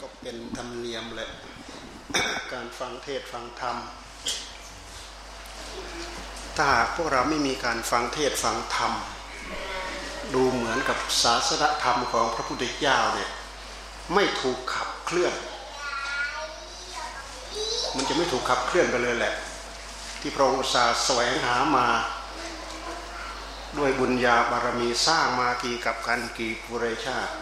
ก็เป็นธรรมเนียมแหละ การฟังเทศฟังธรรม ถ้าหากพวกเราไม่มีการฟังเทศฟังธรรม ดูเหมือนกับศาสนธรรมของพระพุทธเจ้าเนี่ยไม่ถูกขับเคลื่อน มันจะไม่ถูกขับเคลื่อนไปเลยแหละ ที่พระองค์ศาสแสวงหามาด้วยบุญญาบารมีสร้างมากี่กับกันกี่ปุเรชาติ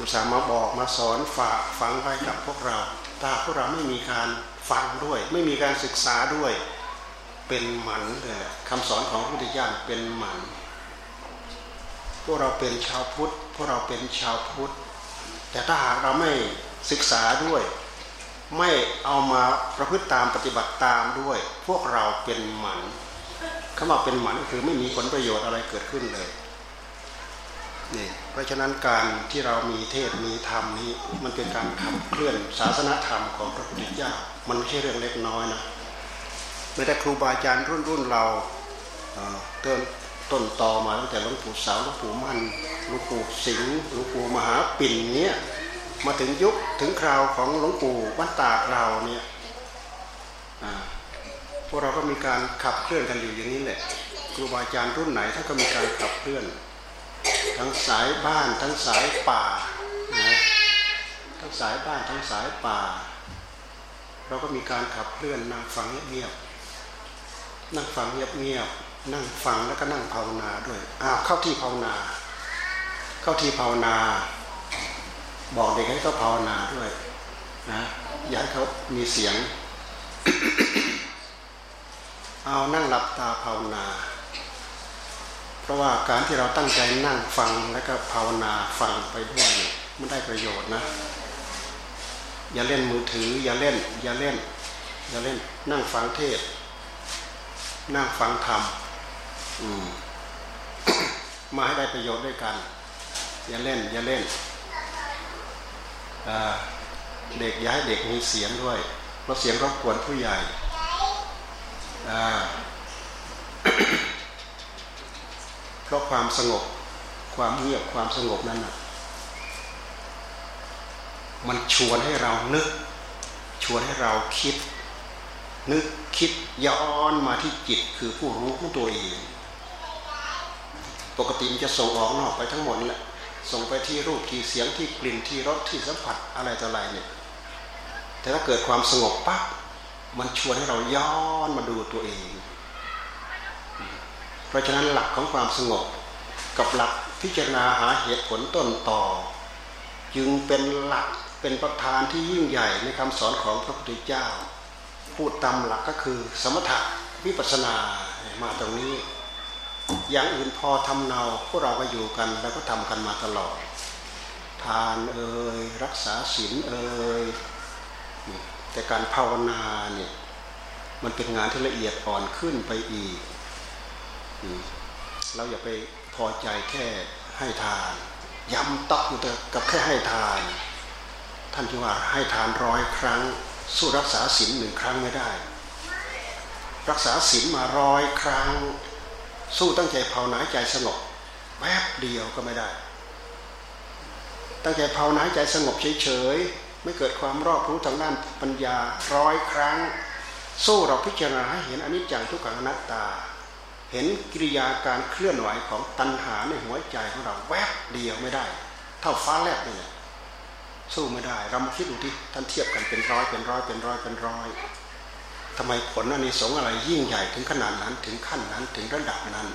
มุสามาบอกมาสอนฝากฝังไว้กับพวกเรา ถ้าพวกเราไม่มีการฟังด้วย ไม่มีการศึกษาด้วย เป็นหมันเลยคำสอนของพระพุทธเจ้าเป็นหมัน พวกเราเป็นชาวพุทธ พวกเราเป็นชาวพุทธ แต่ถ้าหากเราไม่ศึกษาด้วย ไม่เอามาประพฤติตามปฏิบัติตามด้วย พวกเราเป็นหมันคำว่าเป็นหมันคือไม่มีผลประโยชน์อะไรเกิดขึ้นเลย นี่เพราะฉะนั้นการที่เรามีเทศมีธรรมนี้มันเป็นการขับเคลื่อนศาสนธรรมของพระพุทธเจ้ามันไม่ใช่เรื่องเล็กน้อยนะไม่แต่ครูบาอาจารย์รุ่นรุ่นเราเติมต้นต่อมาตั้งแต่หลวงปู่สาวหลวงปู่มั่นหลวงปู่สิงห์หลวงปู่มหาปิ่นเนี้ยมาถึงยุคถึงคราวของหลวงปู่วัดตาเราเนี่ยพวกเราก็มีการขับเคลื่อนกันอยู่อย่างนี้แหละครูบาอาจารย์รุ่นไหนท่านก็มีการขับเคลื่อน ทั้งสายบ้านทั้งสายป่านะทั้งสายบ้านทั้งสายป่า เราก็มีการขับเคลื่อนนั่งฟังเงียบๆนั่งฟังเงียบๆนั่งฟังแล้วก็นั่งภาวนาด้วยอ้าวเข้าที่ภาวนา เข้าที่ภาวนา บอกเด็กให้เขาภาวนาด้วยนะอย่าให้เขามีเสียง เอานั่งหลับตาภาวนา ราะว่าการที่เราตั้งใจนั่งฟังแล้วก็ภาวนาฟังไปด้วยมันได้ประโยชน์นะ อย่าเล่นมือถือ อย่าเล่น อย่าเล่น อย่าเล่น นั่งฟังเทศ นั่งฟังธรรมมาให้ได้ประโยชน์ด้วยกัน อย่าเล่น อย่าเล่นเด็กอย่าให้เด็กมีเสียงด้วย เพราะเสียงรบกวนผู้ใหญ่ เพราะความสงบความเงียบความสงบนั้นนะมันชวนให้เรานึก ชวนให้เราคิด นึกคิดย้อนมาที่จิตคือผู้รู้ของตัวเอง ปกติมันจะส่งออกนอกไปทั้งหมดแหละส่งไปที่รูปที่เสียงที่กลิ่นที่รสที่สัมผัสอะไรต่ออะไรเนี่ยแต่ถ้าเกิดความสงบปั๊บมันชวนให้เราย้อนมาดูตัวเอง เพราะฉะนั้นหลักของความสงบ กับหลักพิจารณาหาเหตุผลต้นต่อ จึงเป็นหลักเป็นประธานที่ยิ่งใหญ่ในคำสอนของพระพุทธเจ้า พูดตามหลักก็คือ สมถะวิปัสนามาตรงนี้ อย่างอื่นพอทำเนาพวกเราก็อยู่กันแล้วก็ทำกันมาตลอด ทานเอ่ยรักษาศีลเอ่ยแต่การภาวนาเนี่ยมันเป็นงานที่ละเอียดอ่อนขึ้นไปอีก เราอย่าไปพอใจแค่ให้ทาน ย้ำตอกอยู่แต่กับแค่ให้ทาน ท่านที่ว่าให้ทานร้อยครั้ง สู้รักษาศีลหนึ่งครั้งไม่ได้ รักษาศีลมาร้อยครั้ง สู้ตั้งใจภาวนาใจสงบแวบเดียวก็ไม่ได้ ตั้งใจภาวนาใจสงบเฉยๆไม่เกิดความรอบรู้ทางด้านปัญญาร้อยครั้ง สู้เราพิจารณาให้เห็นอนิจจังทุกขังอนัตตา เห็นกิริยาการเคลื่อนไหวของตัณหาในหัวใจของเราแวบเดียวไม่ได้ เท่าฟ้าแลบนี่สู้ไม่ได้ เรามาคิดดูที่ท่านเทียบกันเป็นร้อยเป็นร้อยเป็นร้อยเป็นร้อยทำไมผลอันนี้สงอะไรยิ่งใหญ่ถึงขนาดนั้นถึงขั้นนั้นถึงระดับนั้น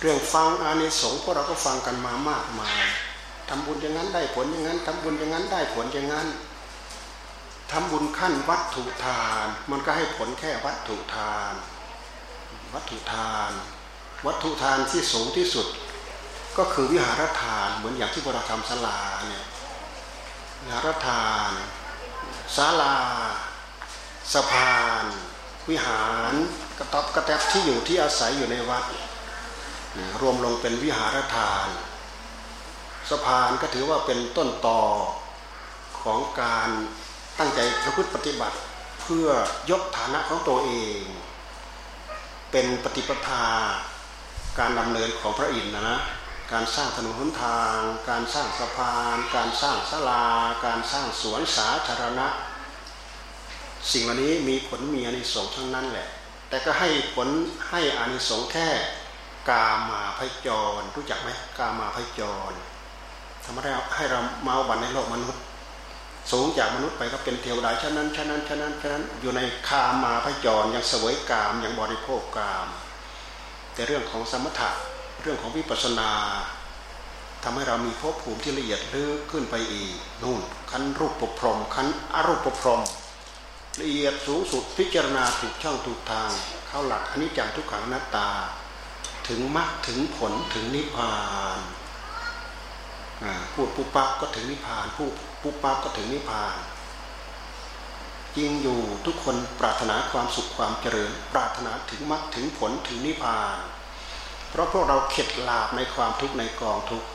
เรื่องฟังอานิสงส์พวกเราก็ฟังกันมามากมายทำบุญอย่างนั้นได้ผลอย่างนั้นทำบุญอย่างนั้นได้ผลอย่างนั้นทำบุญขั้นวัตถุทาน มันก็ให้ผลแค่วัตถุทาน วัตถุทาน วัตถุทานที่สูงที่สุด ก็คือวิหารทานเหมือนอย่างที่เราทำศาลาเนี่ยวิหารทานศาลาสะพาน วิหารกระต๊อบกระแทบที่อยู่ที่อาศัยอยู่ในวัด รวมลงเป็นวิหารทาน สะพานก็ถือว่าเป็นต้นต่อของการตั้งใจประพฤติปฏิบัติ เพื่อยกฐานะของตัวเอง เป็นปฏิปทา การดำเนินของพระอินทร์นะนะการสร้างถนนหนทาง การสร้างสะพาน การสร้างศาลา การสร้างสวนสาธารณะ สิ่งเหล่านี้มีผลมีอานิสงส์ทั้งนั้นแหละ แต่ก็ให้ผลให้อานิสงส์แค่กามาพจร รู้จักไหมกามาพจรทำให้เราให้เรามาวันในโลกมนุษย์ สูงจากมนุษย์ไปก็เป็นเทวดาฉะนั้นฉะนั้นฉะนั้นฉะนั้นอยู่ในคามาพจรยังเสวยกามยังบริโภคกาม แต่เรื่องของสมถะเรื่องของวิปัสสนาทำให้เรามีภพภูมิที่ละเอียดลึกขึ้นไปอีกนู่นขั้นรูปปรพรมขั้นอรูปปรพรมละเอียดสูงสุดพิจารณาถูกช่องถูกทาง เข้าหลักอนิจจังทุกขังนัตตา ถึงมรรคถึงผลถึงนิพพานพูดปุ๊บปั๊บก็ถึงนิพพานพูด ปุ๊บปั๊บก็ถึงนิพพานจริงอยู่ทุกคนปรารถนาความสุขความเจริญ ปรารถนาถึงมรรคถึงผลถึงนิพพาน เพราะพวกเราเข็ดหลาบในความทุกข์ในกองทุกข์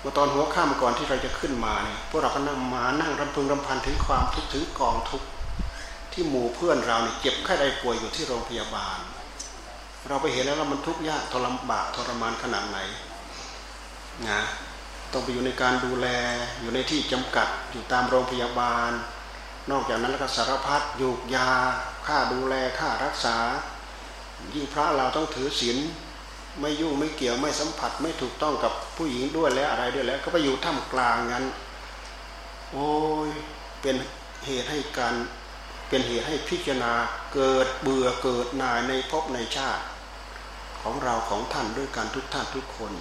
เมื่อตอนหัวข้ามก่อนที่เราจะขึ้นมาเนี่ยพวกเราก็นั่งมานั่งรำพึงรำพันถึงความทุกข์ถึงกองทุกข์ที่หมู่เพื่อนเราเนี่ยเจ็บไข้ได้ป่วยอยู่ที่โรงพยาบาล เราไปเห็นแล้วว่ามันทุกข์ยากทรมานทรมานขนาดไหนนะ ต้องไปอยู่ในการดูแลอยู่ในที่จำกัดอยู่ตามโรงพยาบาล นอกจากนั้นแล้วก็สารพัดยูกยาค่าดูแลค่ารักษา ยิ่งพระเราต้องถือศีลไม่ยุ่งไม่เกี่ยวไม่สัมผัสไม่ถูกต้องกับผู้หญิงด้วยและอะไรด้วยแล้ว ก็ไปอยู่ท่ามกลางงั้น โอ้ยเป็นเหตุให้การเป็นเหตุให้พิจารณาเกิดเบื่อเกิดนายในภพในชาติ ของเราของท่านด้วยกันทุกท่านทุกคน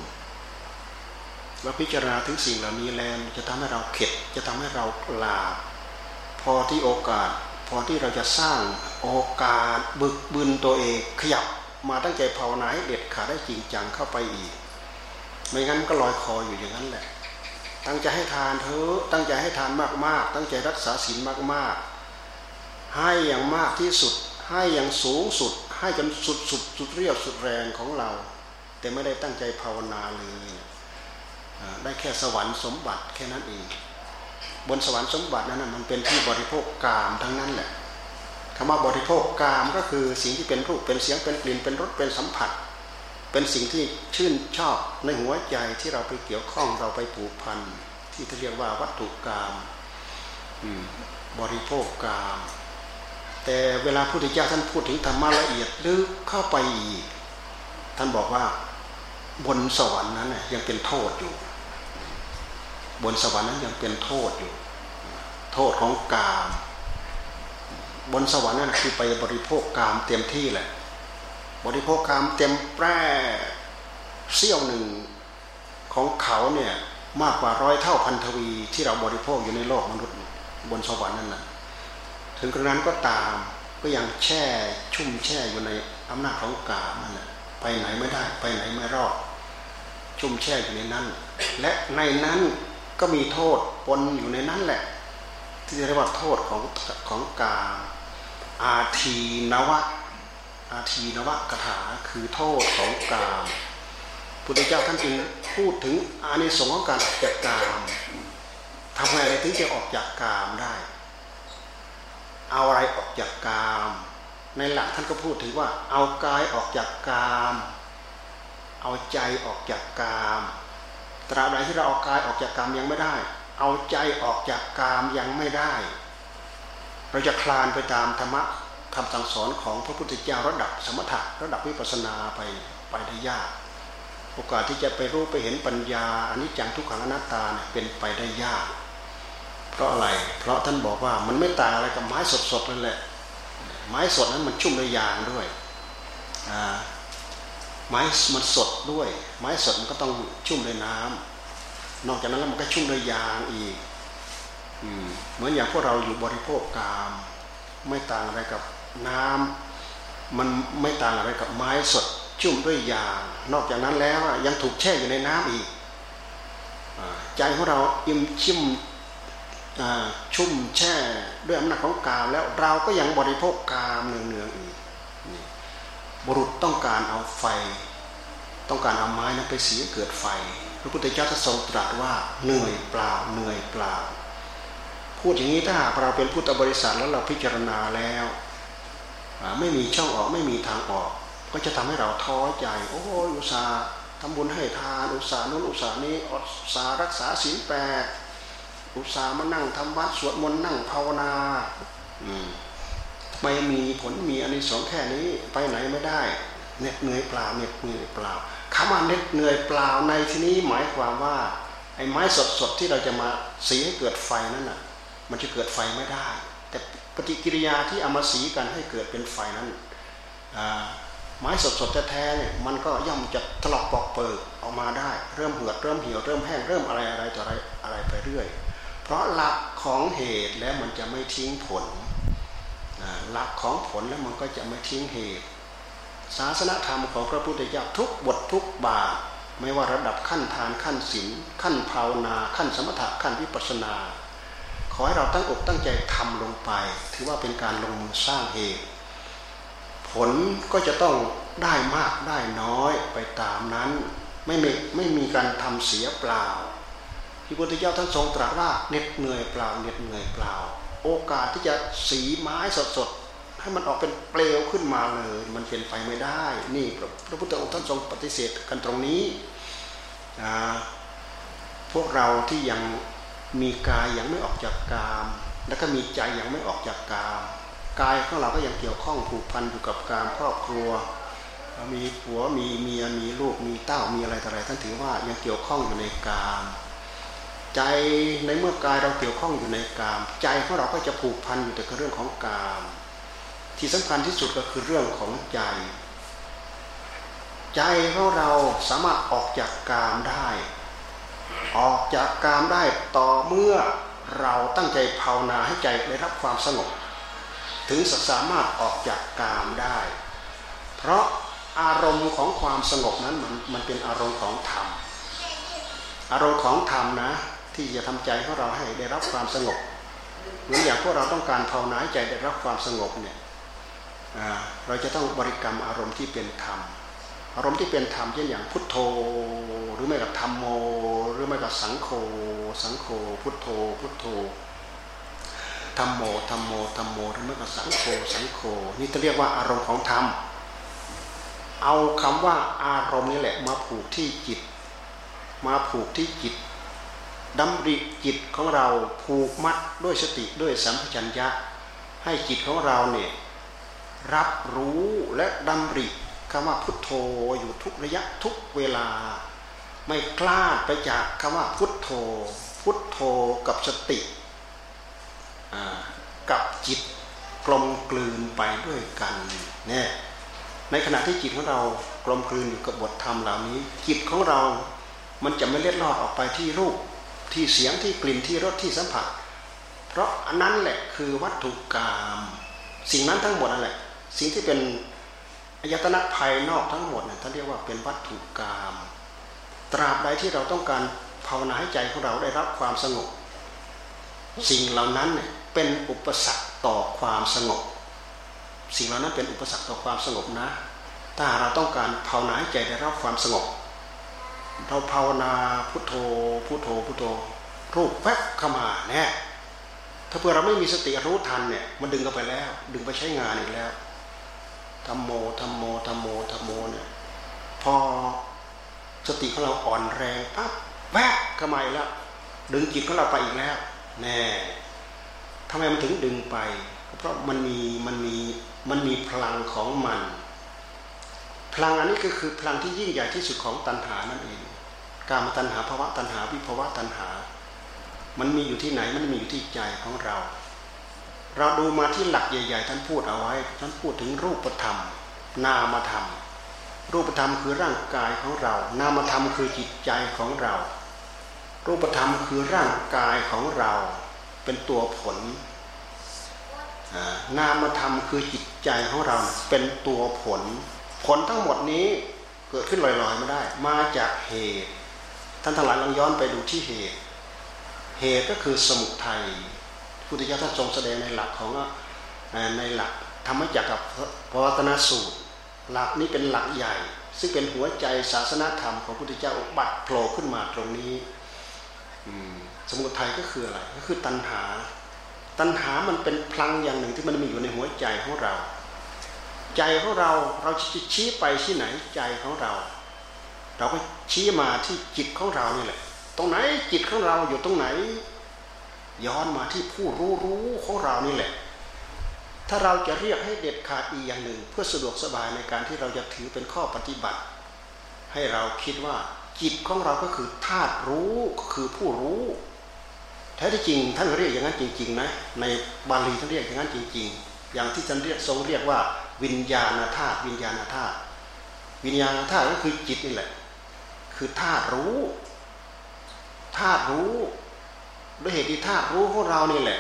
เราพิจารณาถึงสิ่งเหล่านี้แล้วจะทำให้เราเข็ดจะทำให้เราลาพอที่โอกาส พอที่เราจะสร้างโอกาสบึกบึนตัวเองขยับมาตั้งใจภาวนาให้เด็ดขาดได้จริงจังเข้าไปอีก ไม่งั้นก็ลอยคออยู่อย่างนั้นแหละ ตั้งใจให้ทานเถอะตั้งใจให้ทานมากๆ ตั้งใจรักษาศีลมากๆ ให้อย่างมากที่สุด ให้อย่างสูงสุด ให้จนสุดสุดสุดเรียวสุดแรงของเรา แต่ไม่ได้ตั้งใจภาวนาเลย ได้แค่สวรรค์สมบัติแค่นั้นเอง บนสวรรค์สมบัตินั้นมันเป็นที่บริโภคกามทั้งนั้นแหละคำว่าบริโภคกามก็คือสิ่งที่เป็นรูปเป็นเสียงเป็นกลิ่นเป็นรสเป็นสัมผัส เป็นสิ่งที่ชื่นชอบในหัวใจที่เราไปเกี่ยวข้องเราไปผูกพันที่เรียกว่าวัตถุกามบริโภคกาม แต่เวลาพระพุทธเจ้าท่านพูดถึงธรรมะละเอียดลึกเข้าไปอีกท่านบอกว่าบนสวรรค์นั้นยังเป็นโทษอยู่ บนสวรรค์นั้นยังเป็นโทษอยู่ โทษของกาม บนสวรรค์นั่นคือไปบริโภคกามเต็มที่แหละ บริโภคกามเต็มแปร่เสี้ยวหนึ่งของเขาเนี่ยมากกว่าร้อยเท่าพันทวีที่เราบริโภคอยู่ในโลกมนุษย์บนสวรรค์นั่นแหละถึงกระนั้นก็ตามก็ยังแช่ชุ่มแช่อยู่ในอำนาจของกามนั่นแหละไปไหนไม่ได้ ไปไหนไม่รอด ชุ่มแช่อยู่ในนั้น และในนั้น ก็มีโทษปนอยู่ในนั้นแหละ ที่เรียกว่าโทษของของกาอาทีนวะ อาทีนวะกถาคือโทษของกาพุทธเจ้าท่านจึงพูดถึงอานิสงส์ของการออกจากกามทำไงถึงจะออกจากกามได้ เอาอะไรออกจากกาม ในหลักท่านก็พูดถึงว่า เอากายออกจากกาม เอาใจออกจากกาม ตราบใดที่เราเอากายออกจากกามยังไม่ได้ เอาใจออกจากกามยังไม่ได้ เราจะคลานไปตามธรรมะคำสั่งสอนของพระพุทธเจ้าระดับสมถะระดับวิปัสนาไปไปได้ยาก โอกาสที่จะไปรู้ไปเห็นปัญญาอนิจจังทุกขังอนัตตาเนี่ยเป็นไปได้ยาก เพราะอะไร เพราะท่านบอกว่ามันไม่ต่างอะไรกับไม้สดๆนั่นแหละ ไม้สดนั้นมันชุ่มด้วยยางด้วยอ่า ไม้มันสดด้วย ไม้สดมันก็ต้องชุ่มด้วยน้ำนอกจากนั้นแล้วมันก็ชุ่มด้วยยางอีกเหมือนอย่างพวกเราอยู่บริโภคกาม ไม่ต่างอะไรกับน้ำมันไม่ต่างอะไรกับไม้สด ชุ่มด้วยยาง นอกจากนั้นแล้วยังถูกแช่อยู่ในน้ำอีกใจของเราอิ่มชิมชุ่มแช่ด้วยอำนาจของกามแล้วเราก็ยังบริโภคกามเนืองๆอีก บุรุษต้องการเอาไฟ ต้องการเอาไม้นั้นไปเสียเกิดไฟ พระพุทธเจ้าทรงตรัสว่าเหนื่อยเปล่าเหนื่อยเปล่า พูดอย่างนี้ถ้าหากเราเป็นพุทธบริษัทแล้วเราพิจารณาแล้วไม่มีช่องออกไม่มีทางออก ก็จะทำให้เราท้อใจโอ้ยอุตส่าห์ทำบุญให้ทานอุตสาห์นู้นอุตสาห์นี้อุตสาห์รักษาศีลแปดอุตสาห์มานั่งทำวัดสวดมนต์นั่งภาวนา ไม่มีผลมีอันนี้สองแค่นี้ไปไหนไม่ได้เหน็ดเหนื่อยเปล่าเหน็ดเหนื่อยเปล่าคำว่าเหน็ดเหนื่อยเปล่าในที่นี้หมายความว่าไอ้ไม้สดๆที่เราจะมาสีให้เกิดไฟนั้นน่ะ มันจะเกิดไฟไม่ได้ แต่ปฏิกิริยาที่เอามาสีกันให้เกิดเป็นไฟนั้นไม้สดๆแท้ๆเนี่ยมันก็ย่อมจะถลอกปอกเปิกออกมาได้ เริ่มเหือดเริ่มเหี่ยวเริ่มแห้งเริ่มอะไรอะไรต่ออะไรอะไรไปเรื่อย เพราะหลักของเหตุแล้วมันจะไม่ทิ้งผล หลักของผลแล้วมันก็จะไม่ทิ้งเหตุ ศาสนธรรมของพระพุทธเจ้าทุกบททุกบาทไม่ว่าระดับขั้นทานขั้นศีลขั้นภาวนา ขั้นสมถะขั้นวิปัสนา ขอให้เราตั้งอกตั้งใจทำลงไป ถือว่าเป็นการลงมือสร้างเหตุ ผลก็จะต้องได้มากได้น้อยไปตามนั้นไม่มีไม่มีการทำเสียเปล่าที่พระพุทธเจ้าท่านทรงตรัสว่าเหน็ดเหนื่อยเปล่าเหน็ดเหนื่อยเปล่า โอกาสที่จะสีไม้สดๆให้มันออกเป็นเปลวขึ้นมาเลย มันเป็นไปไม่ได้ นี่พระพุทธองค์ท่านทรงปฏิเสธกันตรงนี้พวกเราที่ยังมีกายยังไม่ออกจากกาม แล้วก็มีใจยังไม่ออกจากกาม กายของเราก็ยังเกี่ยวข้องผูกพันอยู่กับกามครอบครัว มีผัวมีเมียมีลูกมีเต้ามีอะไรต่ออะไรท่านถือว่ายังเกี่ยวข้องอยู่ในกาม ใจในเมื่อกายเราเกี่ยวข้องอยู่ในกาม ใจของเราก็จะผูกพันอยู่แต่กับเรื่องของกาม ที่สำคัญที่สุดก็คือเรื่องของใจ ใจของเราสามารถออกจากกามได้ ออกจากกามได้ต่อเมื่อเราตั้งใจภาวนาให้ใจได้รับความสงบ ถึงสามารถออกจากกามได้ เพราะอารมณ์ของความสงบนั้นมันมันเป็นอารมณ์ของธรรมอารมณ์ของธรรมนะ ที่จะทำใจของเราให้ได้รับความสงบเหมือนอย่างพวกเราต้องการภาวนาให้ใจได้รับความสงบเนี่ยเราจะต้องบริกรรมอารมณ์ที่เป็นธรรม อารมณ์ที่เป็นธรรมเช่นอย่างพุทโธ หรือไม่กับธรรมโม หรือไม่กับสังโฆสังโฆพุทโธ พุทโธธรรมโมธรรมโมธรรมโมหรือไม่กับสังโฆสังโฆนี่จะเรียกว่าอารมณ์ของธรรมเอาคำว่าอารมณ์นี่แหละมาผูกที่จิต มาผูกที่จิต ดำริจิตของเราผูกมัดด้วยสติด้วยสัมผัสัญญะ ให้จิตของเราเนี่ยรับรู้และดำริคำว่าพุทโธอยู่ทุกระยะทุกเวลา ไม่กล้าไปจากคำว่าพุทโธ พุทโธกับสติกับจิตกลมกลืนไปด้วยกันเนี่ยในขณะที่จิตของเรากลมกลืนอยู่กับบทธรรมเหล่านี้ จิตของเรามันจะไม่เล็ดลอดออกไปที่รูป ที่เสียงที่กลิ่นที่รสที่สัมผัส เพราะอันนั้นแหละคือวัตถุกรรมสิ่งนั้นทั้งหมดนั่นแหละ สิ่งที่เป็นอายตนะภายนอกทั้งหมดเนี่ยท่านเรียกว่าเป็นวัตถุกรรมตราบใดที่เราต้องการภาวนาให้ใจของเราได้รับความสงบ สิ่งเหล่านั้นเนี่ยเป็นอุปสรรคต่อความสงบ สิ่งเหล่านั้นเป็นอุปสรรคต่อความสงบนะ ถ้าเราต้องการภาวนาให้ใจได้รับความสงบ เราภาวนาพุทโธพุทโธพุทโธรูปแวบเข้ามาแน่ถ้าเพื่อเราไม่มีสติรู้ทันเนี่ยมันดึงเข้าไปแล้ว ดึงไปใช้งานอีกแล้วธรรมโมธรรมโมธรรมโมธรรมโมเนี่ยพอสติของเราอ่อนแรงปั๊บแวบเข้ามาแล้วดึงจิตของเราไปอีกแล้วแน่ทำไมมันถึงดึงไป เพราะมันมีมันมีมันมีพลังของมัน พลังอันนี้ก็คือพลังที่ยิ่งใหญ่ที่สุดของตัณหานั่นเอง การมาตัณหาภาวะตัณหาวิภาวะตัณหา มันมีอยู่ที่ไหนมันมีอยู่ที่ใจของเรา เราดูมาที่หลักใหญ่ ๆ ท่านพูดเอาไว้ท่านพูดถึงรูปธรรม นามธรรม รูปธรรมคือร่างกายของเรา นามธรรมคือจิตใจของเรา รูปธรรมคือร่างกายของเรา เป็นตัวผล นามธรรมคือจิตใจของเราเป็นตัวผล ผลทั้งหมดนี้เกิดขึ้นลอยๆไม่ได้ มาจากเหตุ ท่านทั้งหลายลองย้อนไปดูที่เหตุ เหตุก็คือสมุทัยพุทธเจ้าท่านทรงแสดงในหลักของในหลักธรรมจักรกับพวัตนสูตร หลักนี้เป็นหลักใหญ่ ซึ่งเป็นหัวใจศาสนาธรรมของพุทธเจ้าบัตรโผล่ขึ้นมาตรงนี้สมุทัยก็คืออะไรก็คือตัณหา ตัณหามันเป็นพลังอย่างหนึ่งที่มันมีอยู่ในหัวใจของเรา ใจของเราเราจะชี้ไปที่ไหนใจของเรา เราก็ชี้มาที่จิตของเรานี่แหละ ตรงไหนจิตของเราอยู่ตรงไหน ย้อนมาที่ผู้รู้รู้ของเรานี่แหละ ถ้าเราจะเรียกให้เด็ดขาดอีกอย่างหนึ่ง เพื่อสะดวกสบายในการที่เราจะถือเป็นข้อปฏิบัติ ให้เราคิดว่าจิตของเราก็คือธาตุรู้ก็คือผู้รู้แท้ที่จริงท่านเรียกอย่างนั้นจริง ๆ นะ ในบาลีท่านเรียกอย่างนั้นจริง ๆ อย่างที่ท่านเรียกทรงเรียกว่า วิญญาณธาตุวิญญาณธาตุวิญญาณธาตุก็คือจิตนี่แหละ คือธาตุรู้ธาตุรู้ด้วยเหตุที่ธาตุรู้ของเรานี่แหละ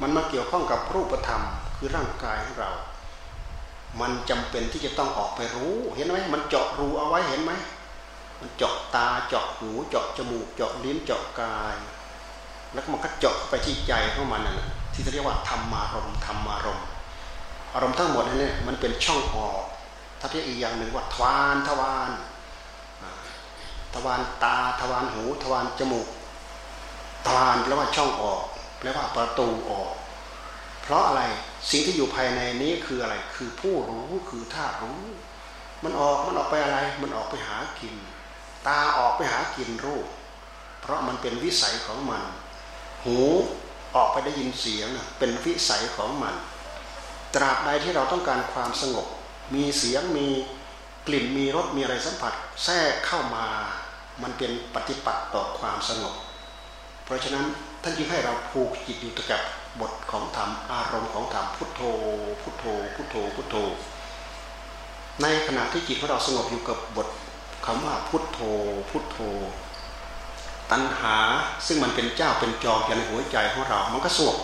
มันมาเกี่ยวข้องกับรูปธรรม คือร่างกายของเรา มันจำเป็นที่จะต้องออกไปรู้เห็นไหมมันเจาะรูเอาไว้เห็นไหมมันเจาะตาเจาะหูเจาะจมูกเจาะลิ้นเจาะกาย แล้วมันก็เจาะไปที่ใจของมันนั่นที่เรียกว่าธรรมารมธรรมารมอารมณ์ทั้งหมดนี่มันเป็นช่องออกถ้าเรียกอีกอย่างหนึ่งว่าทวารทวาร ทวารตาทวารหู ทวารจมูกทวารแปลว่าช่องออกแปลว่าประตูออก เพราะอะไรสิ่งที่อยู่ภายในนี้คืออะไร คือผู้รู้คือธาตุรู้ มันออกมันออกไปอะไร มันออกไปหากิน ตาออกไปหากินรูป เพราะมันเป็นวิสัยของมัน หูออกไปได้ยินเสียงเป็นวิสัยของมัน ตราบใดที่เราต้องการความสงบ มีเสียงมีกลิ่นมีรสมีอะไรสัมผัสแทรกเข้ามา มันเป็นปฏิปักษ์ต่อความสงบ เพราะฉะนั้นท่านจึงให้เราผูกจิตอยู่กับบทของธรรมอารมณ์ของธรรมพุทโธ พุทโธ พุทโธ พุทโธ ในขณะที่จิตของเราสงบอยู่กับบทคำว่าพุทโธ พุทโธ ตัณหาซึ่งมันเป็นเจ้าเป็นจอมอยู่ในหัวใจของเรา มันก็สงบ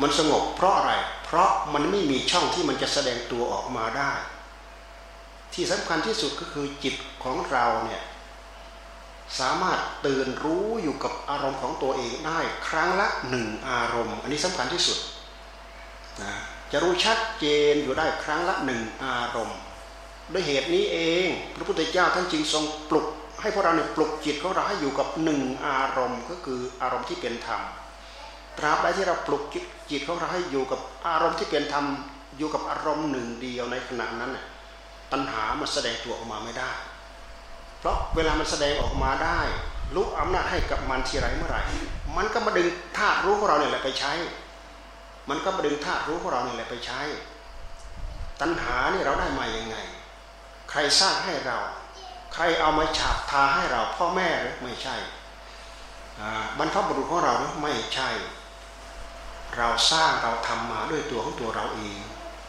มันสงบเพราะอะไร เพราะมันไม่มีช่องที่มันจะแสดงตัวออกมาได้ ที่สำคัญที่สุดก็คือจิตของเราเนี่ย สามารถตื่นรู้อยู่กับอารมณ์ของตัวเองได้ครั้งละหนึ่งอารมณ์ อันนี้สำคัญที่สุดนะจะรู้ชัดเจนอยู่ได้ครั้งละหนึ่งอารมณ์ ด้วยเหตุนี้เอง พระพุทธเจ้าท่านจึงทรงปลุก ให้พวกเราเนี่ยปลุกจิตของเราให้อยู่กับหนึ่งอารมณ์ ก็คืออารมณ์ที่เป็นธรรมตราบใดที่เราปลุกจิตของเราให้อยู่กับอารมณ์ที่เป็นธรรมอยู่กับอารมณ์หนึ่งเดียวในขณะนั้นเนี่ยตัณหามันแสดงตัวออกมาไม่ได้ เพราะเวลามันแสดงออกมาได้ รู้อำนาจให้กับมันทีไรเมื่อไหร่ มันก็มาดึงธาตุรู้ของเราเนี่ยแหละไปใช้ มันก็มาดึงธาตุรู้ของเราเนี่ยแหละไปใช้ ตัณหานี่เราได้มาอย่างไง ใครสร้างให้เรา ใครเอามาฉาบทาให้เราพ่อแม่หรือไม่ใช่บรรพบุรุษของเราหรือไม่ใช่ เราสร้างเราทำมาด้วยตัวของตัวเราเอง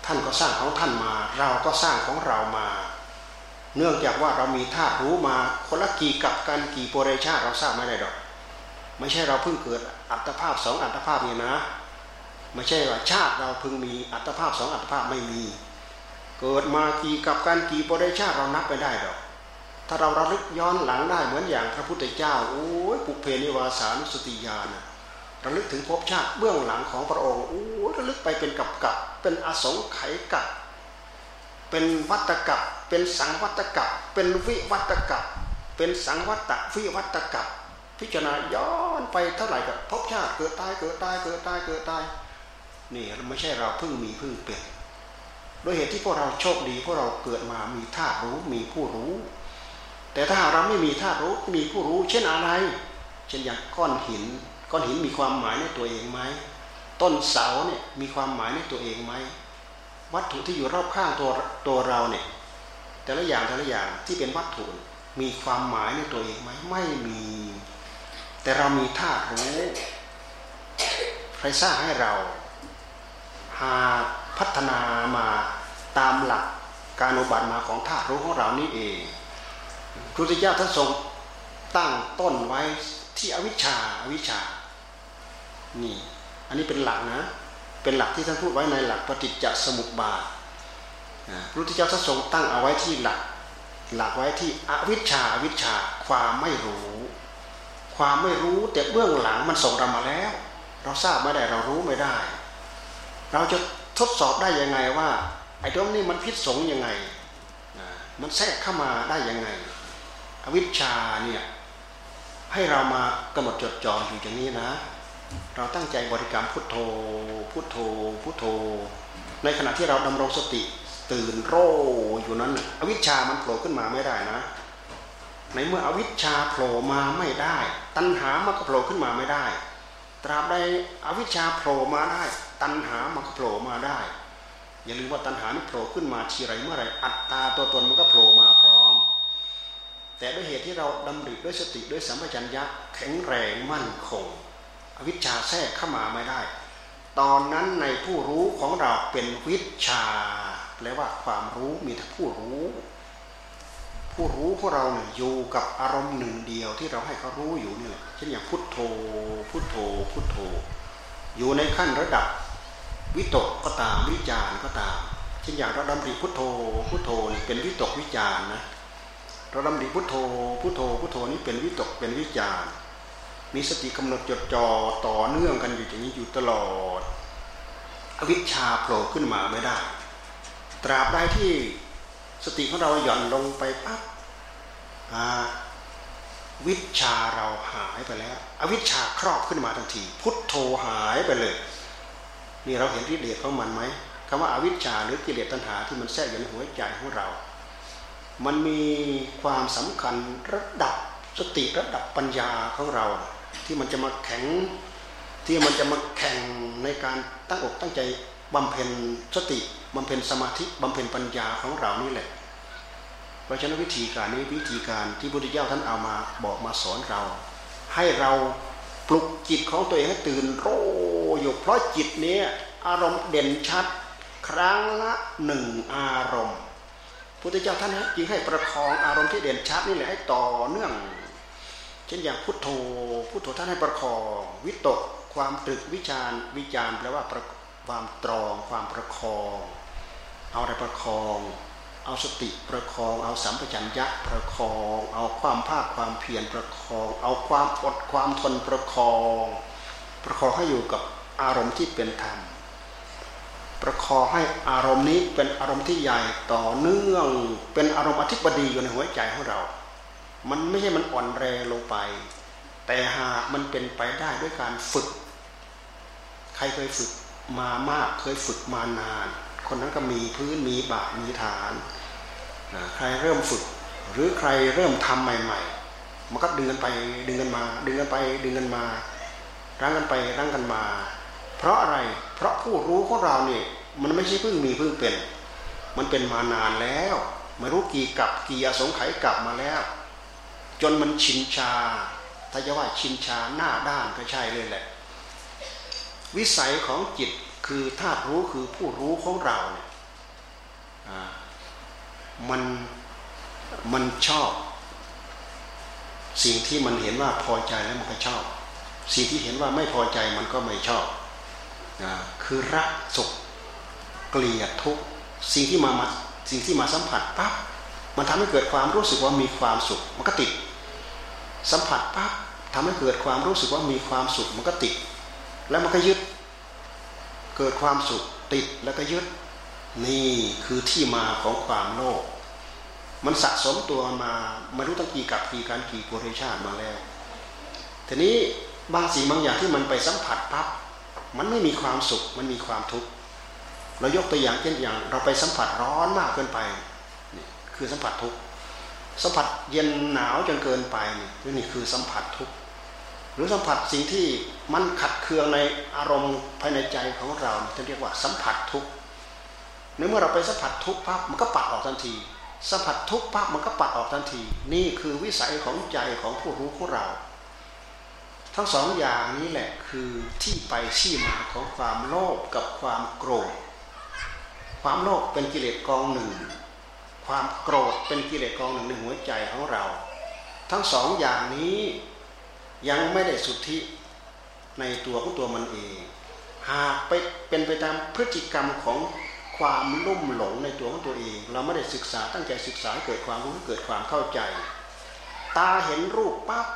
ท่านก็สร้างของท่านมา เราก็สร้างของเรามา เนื่องจากว่าเรามีธาตุรู้มาคนละกี่กับกันกี่โปรเรชาเราทราบไม่ได้ดอก ไม่ใช่เราเพิ่งเกิดอัตภาพสองอัตภาพเนี่ยนะ ไม่ใช่ว่าชาติเราเพิ่งมีอัตภาพสองอัตภาพไม่มี เกิดมากี่กับกันกี่โปรเรชาเรานับไปได้ดอก ถ้าเราระลึกย้อนหลังได้เหมือนอย่างพระพุทธเจ้าโอ้ยปุเพนิวาสานุสติญาณระลึกถึงภพชาติเบื้องหลังของพระองค์โอ้ระลึกไปเป็นกับกับเป็นอสงไขยกับ เป็นวัตกับ เป็นสังวัตกับ เป็นวิวัตกับ เป็นสังวัตวิวัตกับ พิจารณาย้อนไปเท่าไหร่กับพบชาติเกิดตายเกิดตายเกิดตายเกิดตายนี่ไม่ใช่เราเพิ่งมีเพิ่งเป็นโดยเหตุที่พวกเราโชคดีพวกเราเกิดมามีธาตุรู้มีผู้รู้ แต่ถ้าเราไม่มีธาตุรู้มีผู้รู้ เช่นอะไร เช่นอย่างก้อนหิน ก้อนหินมีความหมายในตัวเองไหมต้นเสาเนี่ยมีความหมายในตัวเองไหม วัตถุที่อยู่รอบข้างตัวตัวเราเนี่ยแต่ละอย่างแต่ละอย่างที่เป็นวัตถุมีความหมายในตัวเองไหมไม่มี แต่เรามีธาตุรู้ใครสร้างให้เรา หาพัฒนามาตามหลักการอุบัติมาของธาตุรู้ของเรานี่เองพระพุทธเจ้าท่านทรงตั้งต้นไว้ที่อวิชชาอวิชชานี่ อันนี้เป็นหลักนะ เป็นหลักที่ท่านพูดไว้ในหลักปฏิจจสมุปบาทพระพุทธเจ้าทรงตั้งเอาไว้ที่หลัก หลักไว้ที่อวิชชาอวิชชาความไม่รู้ ความไม่รู้แต่เบื้องหลังมันส่งเรามาแล้ว เราทราบไม่ได้เรารู้ไม่ได้ เราจะทดสอบได้ยังไงว่า ไอ้ตรงนี้มันพิษสงยังไงมันแทรกเข้ามาได้ยังไง อวิชชาเนี่ยให้เรามากำหนดจดจ่ออยู่อย่างนี้นะ เราตั้งใจบริกรรมพุทโธ พุทโธ พุทโธ ในขณะที่เราดำรงสติตื่นโร่อยู่นั้นอวิชชามันโผล่ขึ้นมาไม่ได้นะ ในเมื่ออวิชชาโผล่มาไม่ได้ ตัณหามันก็โผล่ขึ้นมาไม่ได้ ตราบใดอวิชชาโผล่มาได้ ตัณหามันก็โผล่มาได้ อย่าลืมว่าตัณหานี่โผล่ขึ้นมาทีไรเมื่อไรอัตตาตัวตนมันก็โผล่มาพร้อม แต่ด้วยเหตุที่เราดำริด้วยสติด้วยสัมปชัญญะแข็งแรงมั่นคง วิชชาแทรกเข้ามาไม่ได้ ตอนนั้นในผู้รู้ของเราเป็นวิชาแปลว่าความรู้มีแต่ผู้รู้ ผู้รู้ของเราเนี่ยอยู่กับอารมณ์หนึ่งเดียวที่เราให้เขารู้อยู่นี่แหละเช่นอย่างพุทโธ พุทโธ พุทโธ อยู่ในขั้นระดับวิตกก็ตามวิจารก็ตาม เช่นอย่างเราดำริพุทโธ พุทโธนี่เป็นวิตกวิจารนะเราดำริพุทโธ พุทโธ พุทโธนี่เป็นวิตกเป็นวิจาร มีสติกำหนดจดจ่อต่อเนื่องกันอยู่อย่างนี้อยู่ตลอด อวิชชาโผล่ขึ้นมาไม่ได้ ตราบใดที่สติของเราหย่อนลงไปปั๊บวิชาเราหายไปแล้ว อวิชชาครอบขึ้นมาทันที พุทโธหายไปเลย นี่เราเห็นฤทธิ์เดชของมันไหมคำว่าอาวิชชาหรือกิเลสตัณหาที่มันแทรกอยู่ในหัวใจของเรา มันมีความสำคัญระดับสติระดับปัญญาของเรา ที่มันจะมาแข็ง ที่มันจะมาแข่งในการตั้งอกตั้งใจบำเพ็ญสติบำเพ็ญสมาธิบำเพ็ญปัญญาของเรานี่แหละ เพราะฉะนั้นวิธีการนี้วิธีการที่พุทธเจ้าท่านเอามาบอกมาสอนเรา ให้เราปลุกจิตของตัวเองให้ตื่นโรอยู่เพราะจิตนี้อารมณ์เด่นชัด ครั้งละหนึ่งอารมณ์พุทธเจ้าท่านจึงให้ประคองอารมณ์ที่เด่นชัดนี่แหละให้ต่อเนื่อง ช่นอย่างพุทโธพุทโธท่านให้ประคองวิตกความตรึกวิจารวิจารแปลว่าความตรองความประคอง เอาอะไรประคอง เอาสติประคอง เอาสัมปชัญญะประคอง เอาความภาคความเพียรประคอง เอาความอดความทนประคอง ประคองให้อยู่กับอารมณ์ที่เป็นธรรม ประคองให้อารมณ์นี้เป็นอารมณ์ที่ใหญ่ต่อเนื่อง เป็นอารมณ์อธิบดีอยู่ในหัวใจของเรา มันไม่ใช่มันอ่อนแรงลงไป แต่หากมันเป็นไปได้ด้วยการฝึก ใครเคยฝึกมามากเคยฝึกมานาน คนนั้นก็มีพื้นมีบามีฐานใครเริ่มฝึก หรือใครเริ่มทำใหม่ ๆ มันก็ดึงกันไปดึงกันมาดึงกันไปดึงกันมารั้งกันไปรั้งกันมา เพราะอะไรเพราะผู้รู้ของเราเนี่ยมันไม่ใช่เพิ่งมีเพิ่งเป็น มันเป็นมานานแล้วไม่รู้กี่กับกี่อสงไขยกลับมาแล้ว จนมันชินชา ถ้าจะว่าชินชาหน้าด้านก็ใช่เลยแหละ วิสัยของจิตคือธาตุรู้คือผู้รู้ของเราเนี่ยมันมันชอบ สิ่งที่มันเห็นว่าพอใจแล้วมันก็ชอบ สิ่งที่เห็นว่าไม่พอใจมันก็ไม่ชอบคือรักสุขเกลียดทุกสิ่งที่มามาสิ่งที่มาสัมผัสปั๊บมันทำให้เกิดความรู้สึกว่ามีความสุข มันก็ติด สัมผัสปั๊บทำให้เกิดความรู้สึกว่ามีความสุขมันก็ติด แล้วมันก็ยึด เกิดความสุขติดแล้วก็ยึด นี่คือที่มาของความโลภมันสะสมตัวมาไม่รู้ตั้งกี่กับกี่การกี่ปุริชาติมาแล้ว ทีนี้บางสิ่งบางอย่างที่มันไปสัมผัสปั๊บมันไม่มีความสุขมันมีความทุกข์เรายกตัวอย่างเช่นอย่าง เราไปสัมผัสร้อนมากเกินไปนี่คือสัมผัสทุกข์ สัมผัสเย็นหนาวจนเกินไปนี่นี่คือสัมผัสทุกข์หรือสัมผัสสิ่งที่มันขัดเคืองในอารมณ์ภายในใจของเราจะเรียกว่าสัมผัสทุกข์ในเมื่อเราไปสัมผัสทุกข์ปั๊บมันก็ปัดออกทันที สัมผัสทุกข์ปั๊บมันก็ปัดออกทันที นี่คือวิสัยของใจของผู้รู้ของเรา ทั้งสองอย่างนี้แหละคือที่ไปที่มาของความโลภกับความโกรธความโลภเป็นกิเลสกองหนึ่ง ความโกรธเป็นกิเลสกองหนึ่งในหัวใจของเรา ทั้งสองอย่างนี้ยังไม่ได้สุทธิในตัวของตัวมันเอง หากไปเป็นไปตามพฤติกรรมของความลุ่มหลงในตัวของตัวเอง เราไม่ได้ศึกษาตั้งใจศึกษาเกิดความรู้เกิดความเข้าใจ ตาเห็นรูปปั๊บ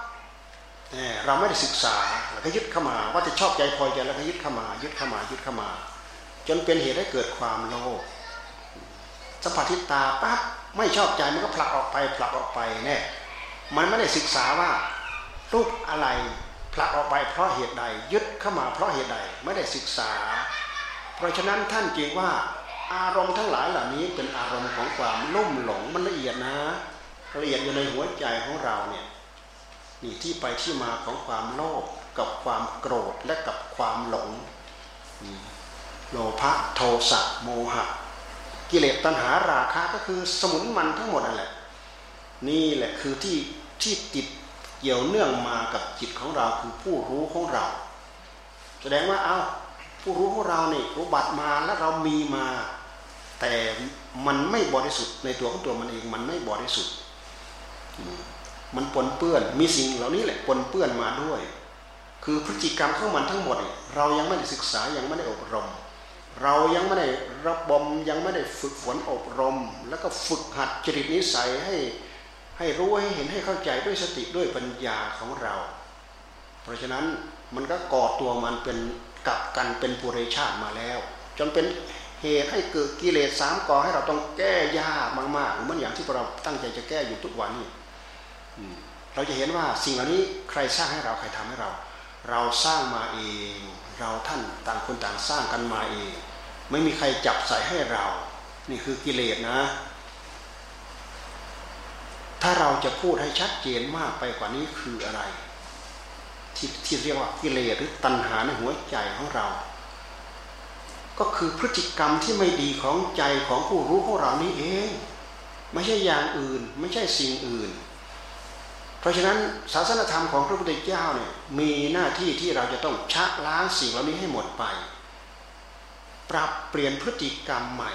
เราไม่ได้ศึกษาแล้วก็ยึดเข้ามา ว่าจะชอบใจพอใจแล้วก็ยึดเข้ามา ยึดเข้ามายึดเข้ามา จนเป็นเหตุให้เกิดความโลภ สัมผัสที่ตาปั๊บไม่ชอบใจมันก็ผลักออกไปผลักออกไปแน่มันไม่ได้ศึกษาว่ารูปอะไรผลักออกไปเพราะเหตุใดยึดเข้ามาเพราะเหตุใดไม่ได้ศึกษา เพราะฉะนั้นท่านจึงว่าอารมณ์ทั้งหลายเหล่านี้เป็นอารมณ์ของความลุ่มหลงมันละเอียดนะละเอียดอยู่ในหัวใจของเราเนี่ยนี่ที่ไปที่มาของความโลภกับความโกรธและกับความหลงโลภะโทสะโมหะ กิเลสตัณหาราคะก็คือสมุนมันทั้งหมดนั่นแหละ นี่แหละคือที่ที่ติดเกี่ยวเนื่องมากับจิตของเราคือผู้รู้ของเรา แสดงว่าเอาผู้รู้ของเราเนี่รู้บัตรมาแล้วเรามีมา แต่มันไม่บริสุทธิ์ในตัวของตัวมันเองมันไม่บริสุทธิ์มันปนเปื้อนมีสิ่งเหล่านี้แหละปนเปื้อนมาด้วย คือพฤติกรรมของมันทั้งหมด เรายังไม่ได้ศึกษายังไม่ได้อบรม เรายังไม่ได้รับมยังไม่ได้ฝึกฝนอบรม แล้วก็ฝึกหัดจริตนิสัยให้ให้รู้ให้เห็นให้เข้าใจด้วยสติด้วยปัญญาของเรา เพราะฉะนั้นมันก็ก่อตัวมันเป็นกับกันเป็นปุเรชาติมาแล้วจนเป็นเหตุให้เกิดกิเลสสามก่อให้เราต้องแก้ยากมากๆเหมือนอย่างที่เราตั้งใจจะแก้อยู่ทุกวันนี้เราจะเห็นว่าสิ่งเหล่านี้ใครสร้างให้เราใครทำให้เรา เราสร้างมาเอง เราท่านต่างคนต่างสร้างกันมาเอง ไม่มีใครจับใส่ให้เรา นี่คือกิเลสนะ ถ้าเราจะพูดให้ชัดเจนมากไปกว่านี้คืออะไร ที่ที่เรียกว่ากิเลสหรือตัณหาในหัวใจของเรา ก็คือพฤติกรรมที่ไม่ดีของใจของผู้รู้ของเรานี้เองไม่ใช่อย่างอื่น ไม่ใช่สิ่งอื่น เพราะฉะนั้นศาสนธรรมของพระพุทธเจ้าเนี่ยมีหน้าที่ที่เราจะต้องชะล้างสิ่งเหล่านี้ให้หมดไป ปรับเปลี่ยนพฤติกรรมใหม่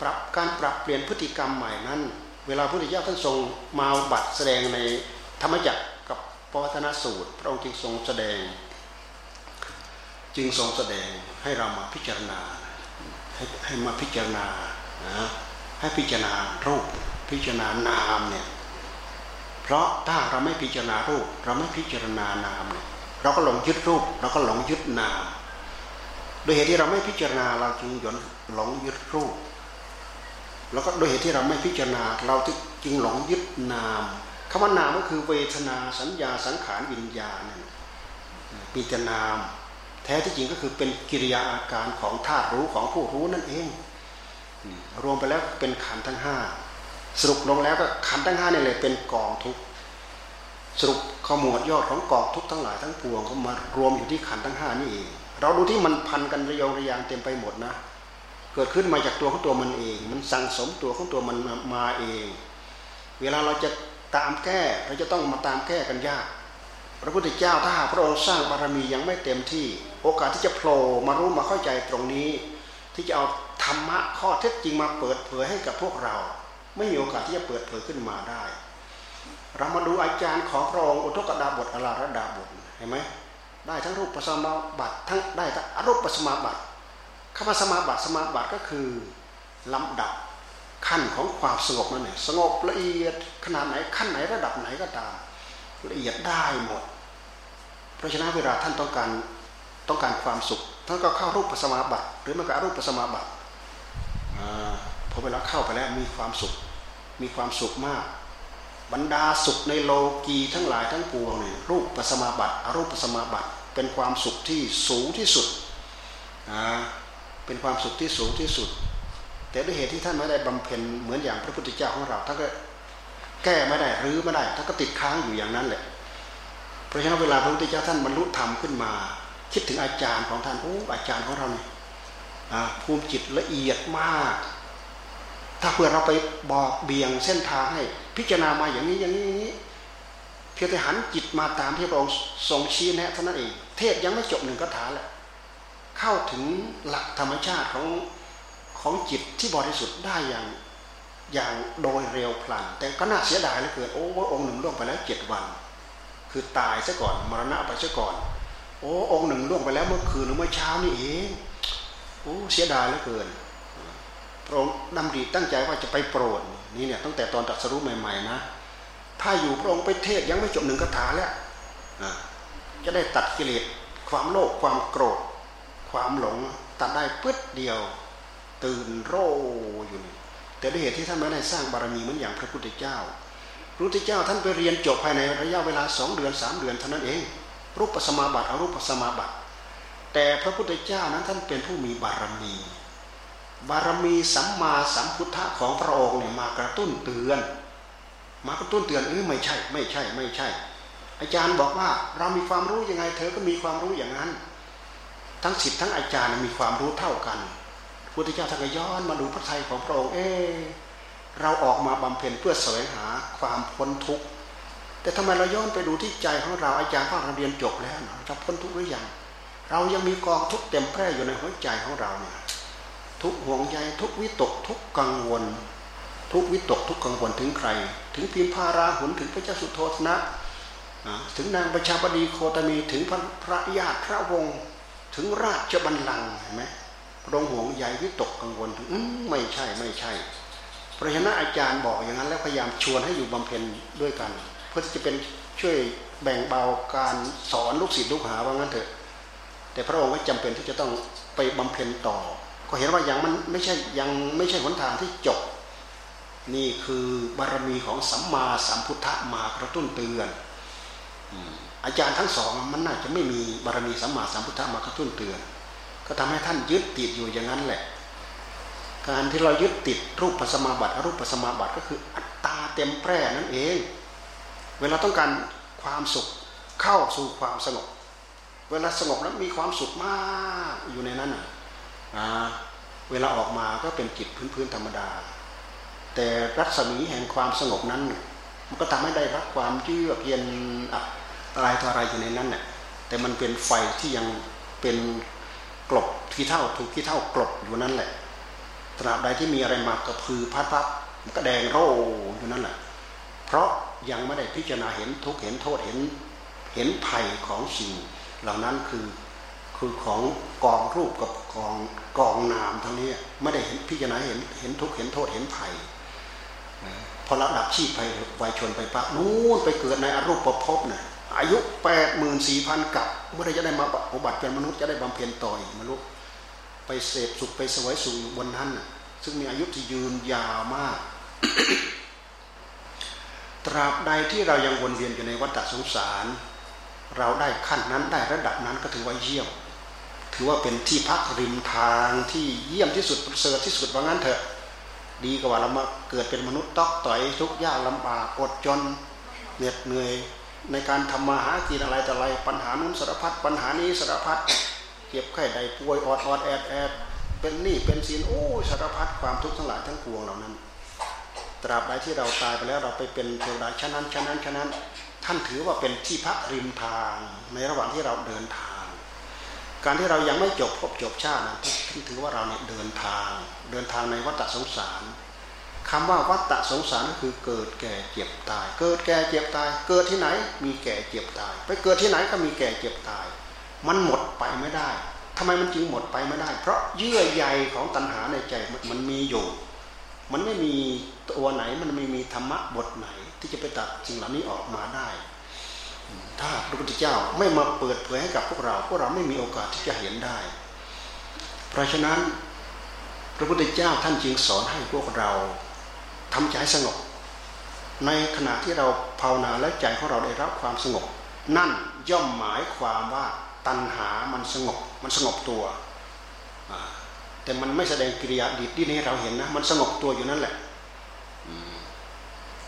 ปรับการปรับเปลี่ยนพฤติกรรมใหม่นั้น เวลาพระพุทธเจ้าท่านทรงมาบัตรแสดงในธรรมจักรกับปวัตนสูตร พระองค์จึงทรงแสดง จึงทรงแสดงให้เรามาพิจารณา ให้ให้มาพิจารณานะให้พิจารณารูปพิจารณานามเนี่ยเพราะถ้าเราไม่พิจารณารูป เราไม่พิจารณานามเนี่ยเราก็หลงยึดรูป เราก็หลงยึดนาม โดยเหตุที่เราไม่พิจารณาเราจึงหยนหลงยึดรูป แล้วก็โดยเหตุที่เราไม่พิจารณาเราจึงหลงยึดนามคำว่านามก็คือเวทนาสัญญาสังขารวิญญาณมีแต่นาม แท้ที่จริงก็คือเป็นกิริยาอาการของธาตุรู้ของผู้รู้นั่นเองรวมไปแล้วเป็นขันทั้งห้าสรุปลงแล้วก็ขันทั้งห้านี่เลยเป็นกองทุกสรุปขมูลยอดของกองทุกทั้งหลายทั้งปวงก็มารวมอยู่ที่ขันทั้งห้านี่เอง เราดูที่มันพันกันระยองระยางเต็มไปหมดนะ เกิดขึ้นมาจากตัวของตัวมันเอง มันสั่งสมตัวของตัวมันมาเอง เวลาเราจะตามแก้เราจะต้องมาตามแก้กันยาก พระพุทธเจ้าถ้าพระองค์สร้างบารมียังไม่เต็มที่ โอกาสที่จะโผล่มารู้มาเข้าใจตรงนี้ ที่จะเอาธรรมะข้อเท็จจริงมาเปิดเผยให้กับพวกเรา ไม่มีโอกาสที่จะเปิดเผยขึ้นมาได้ เรามาดูอาจารย์ของพระองค์อุทกดาบทอลาระดาบทเห็นไหม ได้ทั้งรูปปัสมาบัติทั้งได้ทั้งอรูปปัสมาบัติคำว่าสมาบัติสมาบัติก็คือลำดับขั้นของความสงบนั่นเองสงบละเอียดขนาดไหนขั้นไหนระดับไหนก็ตามละเอียดได้หมด เพราะฉะนั้นเวลาท่านต้องการต้องการความสุขท่านก็เข้ารูปปัสมาบัติหรือมันก็อรูปปัสมาบัติพอเวลาเข้าไปแล้วมีความสุข มีความสุขมาก บรรดาสุขในโลกีทั้งหลายทั้งปวงเนี่ยรูปปัสมาบัติอรูปปัสมาบัติ เป็นความสุขที่สูงที่สุดนะเป็นความสุขที่สูงที่สุด แต่ด้วยเหตุที่ท่านไม่ได้บำเพ็ญเหมือนอย่างพระพุทธเจ้าของเราท่านก็แก้ไม่ได้รื้อไม่ได้ท่านก็ติดค้างอยู่อย่างนั้นแหละ เพราะฉะนั้นเวลาพระพุทธเจ้าท่านบรรลุธรรมขึ้นมา คิดถึงอาจารย์ของท่านโอ้อาจารย์ของเราเนี่ยภูมิจิตละเอียดมาก ถ้าเพื่อเราไปบอกเบี่ยงเส้นทางให้ พิจารณามาอย่างนี้อย่างนี้อย่างนี้เพียงแต่หันจิตมาตามที่พระองค์ทรงชี้แนะเท่านั้นเอง เทศยังไม่จบหนึ่งคาถาแหละเข้าถึงหลักธรรมชาติของของจิตที่บริสุทธิ์ได้อย่างอย่างโดยเร็วพลัน แต่ก็น่าเสียดายเหลือเกินโอ้องค์หนึ่งล่วงไปแล้วเจ็ดวัน คือตายซะก่อนมรณะไปซะก่อน โอ้องค์หนึ่งล่วงไปแล้วเมื่อคืนหรือเมื่อเช้านี่เองโอ้เสียดายเหลือเกินพระองค์ดำริตั้งใจว่าจะไปโปรดนี่เนี่ยตั้งแต่ตอนตรัสรู้ใหม่ ๆ นะ ถ้าอยู่พระองค์ไปเทศยังไม่จบหนึ่งคาถาแล้ว จะได้ตัดกิเลสความโลภความโกรธ ความหลงตัดได้ปึ๊ดเดียว ตื่นโรอยู่นี่แต่ด้วยเหตุที่ท่านไม่ได้สร้างบารมีเหมือนอย่างพระพุทธเจ้าพระพุทธเจ้าท่านไปเรียนจบภายในระยะเวลาสองเดือนสามเดือนเท่านั้นเอง รูปปัสมาบัติอรูปปัสมาบัติ แต่พระพุทธเจ้านั้นท่านเป็นผู้มีบารมี บารมีสัมมาสัมพุทธะของพระองค์เนี่ยมากระตุ้นเตือน มากระตุ้นเตือนเออไม่ใช่ ไม่ใช่ไม่ใช่ อาจารย์บอกว่าเรามีความรู้ยังไง เธอก็มีความรู้อย่างนั้น ทั้งสิทธิ์ทั้งอาจารย์มีความรู้เท่ากันพุทธเจ้าท่านก็ย้อนมาดูพระทัยของพระองค์เออเราออกมาบำเพ็ญเพื่อแสวงหาความพ้นทุกข์แต่ทำไมเราย้อนไปดูที่ใจของเราอาจารย์ภาคเราเรียนจบแล้วเราพ้นทุกข์หรือยังเรายังมีกองทุกข์เต็มแพร่อยู่ในหัวใจของเราเนี่ยทุกห่วงใยทุกวิตกทุกกังวล ทุกวิตกทุกกังวลถึงใคร ถึงพิมพาราหุนถึงพระเจ้าสุโธธนะ ถึงนางประชาบดีโคตมีถึงพระพระญาติพระวงศ์ถึงราชบัลลังก์เห็นไหมพระองค์ห่วงใหญ่วิตกกังวลถึงไม่ใช่ไม่ใช่ เพราะฉะนั้นอาจารย์บอกอย่างนั้นแล้วพยายามชวนให้อยู่บำเพ็ญด้วยกัน เพื่อที่จะเป็นช่วยแบ่งเบาการสอนลูกศิษย์ลูกหาว่างั้นเถอะ แต่พระองค์ก็จำเป็นที่จะต้องไปบำเพ็ญต่อ ก็เห็นว่ายังมันไม่ใช่ยังไม่ใช่หนทางที่จบ นี่คือบารมีของสัมมาสัมพุทธะมากระตุ้นเตือน อาจารย์ทั้งสองมันน่าจะไม่มีบารมีสัมมาสัมพุทธะมากระตุ้นเตือน ก็ทำให้ท่านยึดติดอยู่อย่างนั้นแหละ การที่เรายึดติดรูปปัสมาบัติอรูปปัสมาบัติก็คืออัตตาเต็มแพร่นั่นเอง เวลาต้องการความสุขเข้าสู่ความสงบ เวลาสงบแล้วมีความสุขมากอยู่ในนั้นอะเวลาออกมาก็เป็นจิตพื้นๆธรรมดา แต่รัศมีแห่งความสงบนั้น มันก็ทำให้ได้รับความเยือกเย็นอะ อะไรต่ออะไรอยู่ในนั้นน่ะแต่มันเป็นไฟที่ยังเป็นกลบที่เท่าถูกที่เท่ากลบอยู่นั่นแหละตราบใดที่มีอะไรมากระพือพัดพัดมันก็แดงโร่อยู่นั่นแหละเพราะยังไม่ได้พิจารณาเห็นทุกเห็นโทษเห็นเห็นภัยของสิ่ง เหล่านั้นคือคือของกองรูปกับกองกองนามทั้งนี้ไม่ได้เห็นพิจารณาเห็นเห็นทุกเห็นโทษเห็นภัยพอระดับชีพไปไวชนไปปะนู้นไปเกิดในอรูปประพบเนี่ย อายุแปดหมื่นสี่พันกับเมื่อไรจะได้มาอุบัติเป็นมนุษย์จะได้บำเพ็ญต่ออีกมนุษย์ไปเสพสุขไปสวยสุขบนนั้นซึ่งมีอายุที่ยืนยาวมาก ตราบใดที่เรายังวนเวียนอยู่ในวัฏสงสาร เราได้ขั้นนั้นได้ระดับนั้นก็ถือว่าเยี่ยมถือว่าเป็นที่พักริมทางที่เยี่ยมที่สุดประเสริฐที่สุดว่างั้นเถอะดีกว่าเรามาเกิดเป็นมนุษย์ต๊อกต๋อยทุกข์ยากลำบากอดจนเหน็ดเหนื่อย ในการทำมาหากินอะไรแต่อะไรปัญหานู้นสารพัดปัญหานี้สารพัดเจ็บไข้ได้ป่วยอดอดแอดแอดเป็นหนี้เป็นสินโอ้สารพัดความทุกข์ทั้งหลายทั้งปวงเหล่านั้น ตราบใดที่เราตายไปแล้วเราไปเป็นเทวดาชั้นนั้นชั้นนั้นชั้นนั้น ท่านถือว่าเป็นที่พักริมทางในระหว่างที่เราเดินทาง การที่เรายังไม่จบภพจบชาตินั้นท่านถือว่าเราเนี่ยเดินทาง เดินทางในวัฏสงสาร คำว่าวัฏฏะสงสารก็คือเกิดแก่เจ็บตาย เกิดแก่เจ็บตาย เกิดที่ไหนมีแก่เจ็บตาย ไปเกิดที่ไหนก็มีแก่เจ็บตาย มันหมดไปไม่ได้ทำไมมันจึงหมดไปไม่ได้ เพราะเยื่อใยของตัณหาในใจมันมีอยู่ มันไม่มีตัวไหนมันไม่มีธรรมะบทไหน ที่จะไปตัดสิ่งเหล่านี้ออกมาได้ ถ้าพระพุทธเจ้าไม่มาเปิดเผยให้กับพวกเราพวกเราไม่มีโอกาสที่จะเห็นได้ เพราะฉะนั้นพระพุทธเจ้าท่านจึงสอนให้พวกเรา ทำใจสงบ ในขณะที่เราภาวนาและใจของเราได้รับความสงบ นั่นย่อมหมายความว่าตัณหามันสงบ มันสงบตัว แต่มันไม่แสดงกิริยาดีที่นี้เราเห็นนะ มันสงบตัวอยู่นั่นแหละ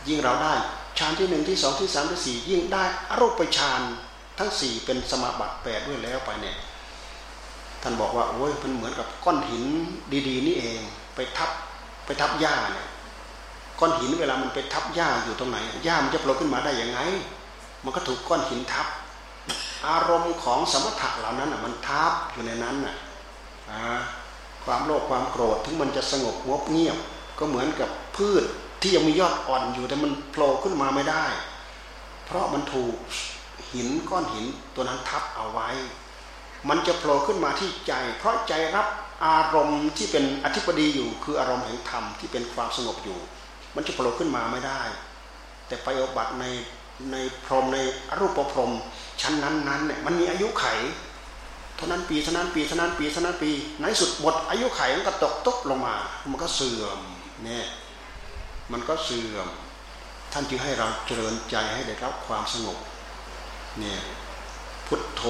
ยิ่งเราได้ฌานที่หนึ่งที่สองที่สามที่สี่ยิ่งได้อรูปฌานทั้งสี่เป็นสมาบัติแปดด้วยแล้วไปเนี่ยท่านบอกว่าโอ้ยมันเหมือนกับก้อนหินดี ๆ นี่เอง ไปทับไปทับหญ้าเนี่ย ก้อนหินเวลามันไปทับหญ้าอยู่ตรงไหนหญ้ามันจะโผล่ขึ้นมาได้ยังไง มันก็ถูกก้อนหินทับ อารมณ์ของสมถะเหล่านั้นอะมันทับอยู่ในนั้นอะความโลภความโกรธถึงมันจะสงบงบเงียบ ก็เหมือนกับพืชที่ยังมียอดอ่อนอยู่แต่มันโผล่ขึ้นมาไม่ได้ เพราะมันถูกหินก้อนหินตัวนั้นทับเอาไว้ มันจะโผล่ขึ้นมาที่ใจ เพราะใจรับอารมณ์ที่เป็นอธิปดีอยู่ คืออารมณ์แห่งธรรมที่เป็นความสงบอยู่ มันจะโผล่ขึ้นมาไม่ได้ แต่ไปอบัติในในพรหมในอรูปพรหมชั้นนั้นนั้นเนี่ยมันมีอายุไขเท่านั้นปีเท่านั้นปีเท่านั้นปีเท่านั้นปีในสุดหมดอายุไขมันก็ตกตุ๊บลงมา มันก็เสื่อมเนี่ยมันก็เสื่อม ท่านจึงให้เราเจริญใจให้ได้รับความสงบเนี่ยพุทโธ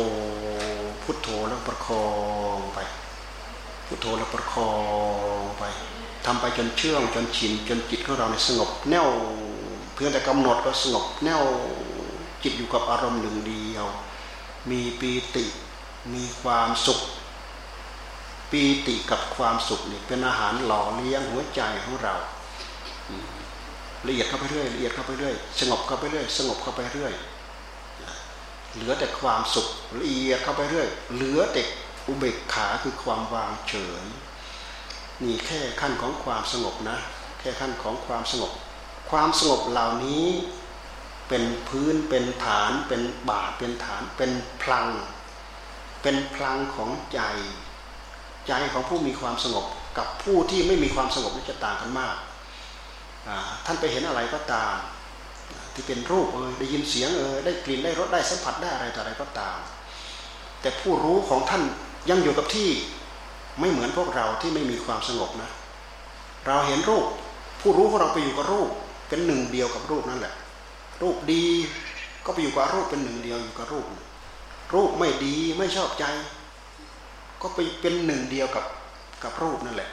พุทโธแล้วประคองไป พุทโธแล้วประคองไป ทำไปจนเชื่องจนชินจนจิตของเราเนี่ยสงบ แน่วเพียงแต่กำหนดก็สงบ แน่วจิตอยู่กับอารมณ์หนึ่งเดียว มีปีติมีความสุข ปีติกับความสุขนี่เป็นอาหารหล่อเลี้ยงหัวใจของเรา ละเอียดเข้าไปเรื่อยละเอียดเข้าไปเรื่อยสงบเข้าไปเรื่อยสงบเข้าไปเรื่อยเหลือแต่ความสุขละเอียดเข้าไปเรื่อย เหลือแต่อุเบกขาคือความวางเฉย นี่แค่ขั้นของความสงบนะ แค่ขั้นของความสงบ ความสงบเหล่านี้เป็นพื้นเป็นฐานเป็นบาทเป็นฐานเป็นพลัง เป็นพลังของใจ ใจของผู้มีความสงบกับผู้ที่ไม่มีความสงบนี่จะต่างกันมาก ท่านไปเห็นอะไรก็ตาม ที่เป็นรูปเออได้ยินเสียงเออได้กลิ่นได้รสได้สัมผัสได้อะไรต่ออะไรก็ตาม แต่ผู้รู้ของท่านยังอยู่กับที่ ไม่เหมือนพวกเราที่ไม่มีความสงบนะ เราเห็นรูป ผู้รู้ของเราไปอยู่กับรูป เป็นหนึ่งเดียวกับรูปนั่นแหละ รูปดีก็ไปอยู่กับรูปเป็นหนึ่งเดียวอยู่กับรูป รูปไม่ดีไม่ชอบใจ ก็ไปเป็นหนึ่งเดียวกับกับรูปนั่นแหละ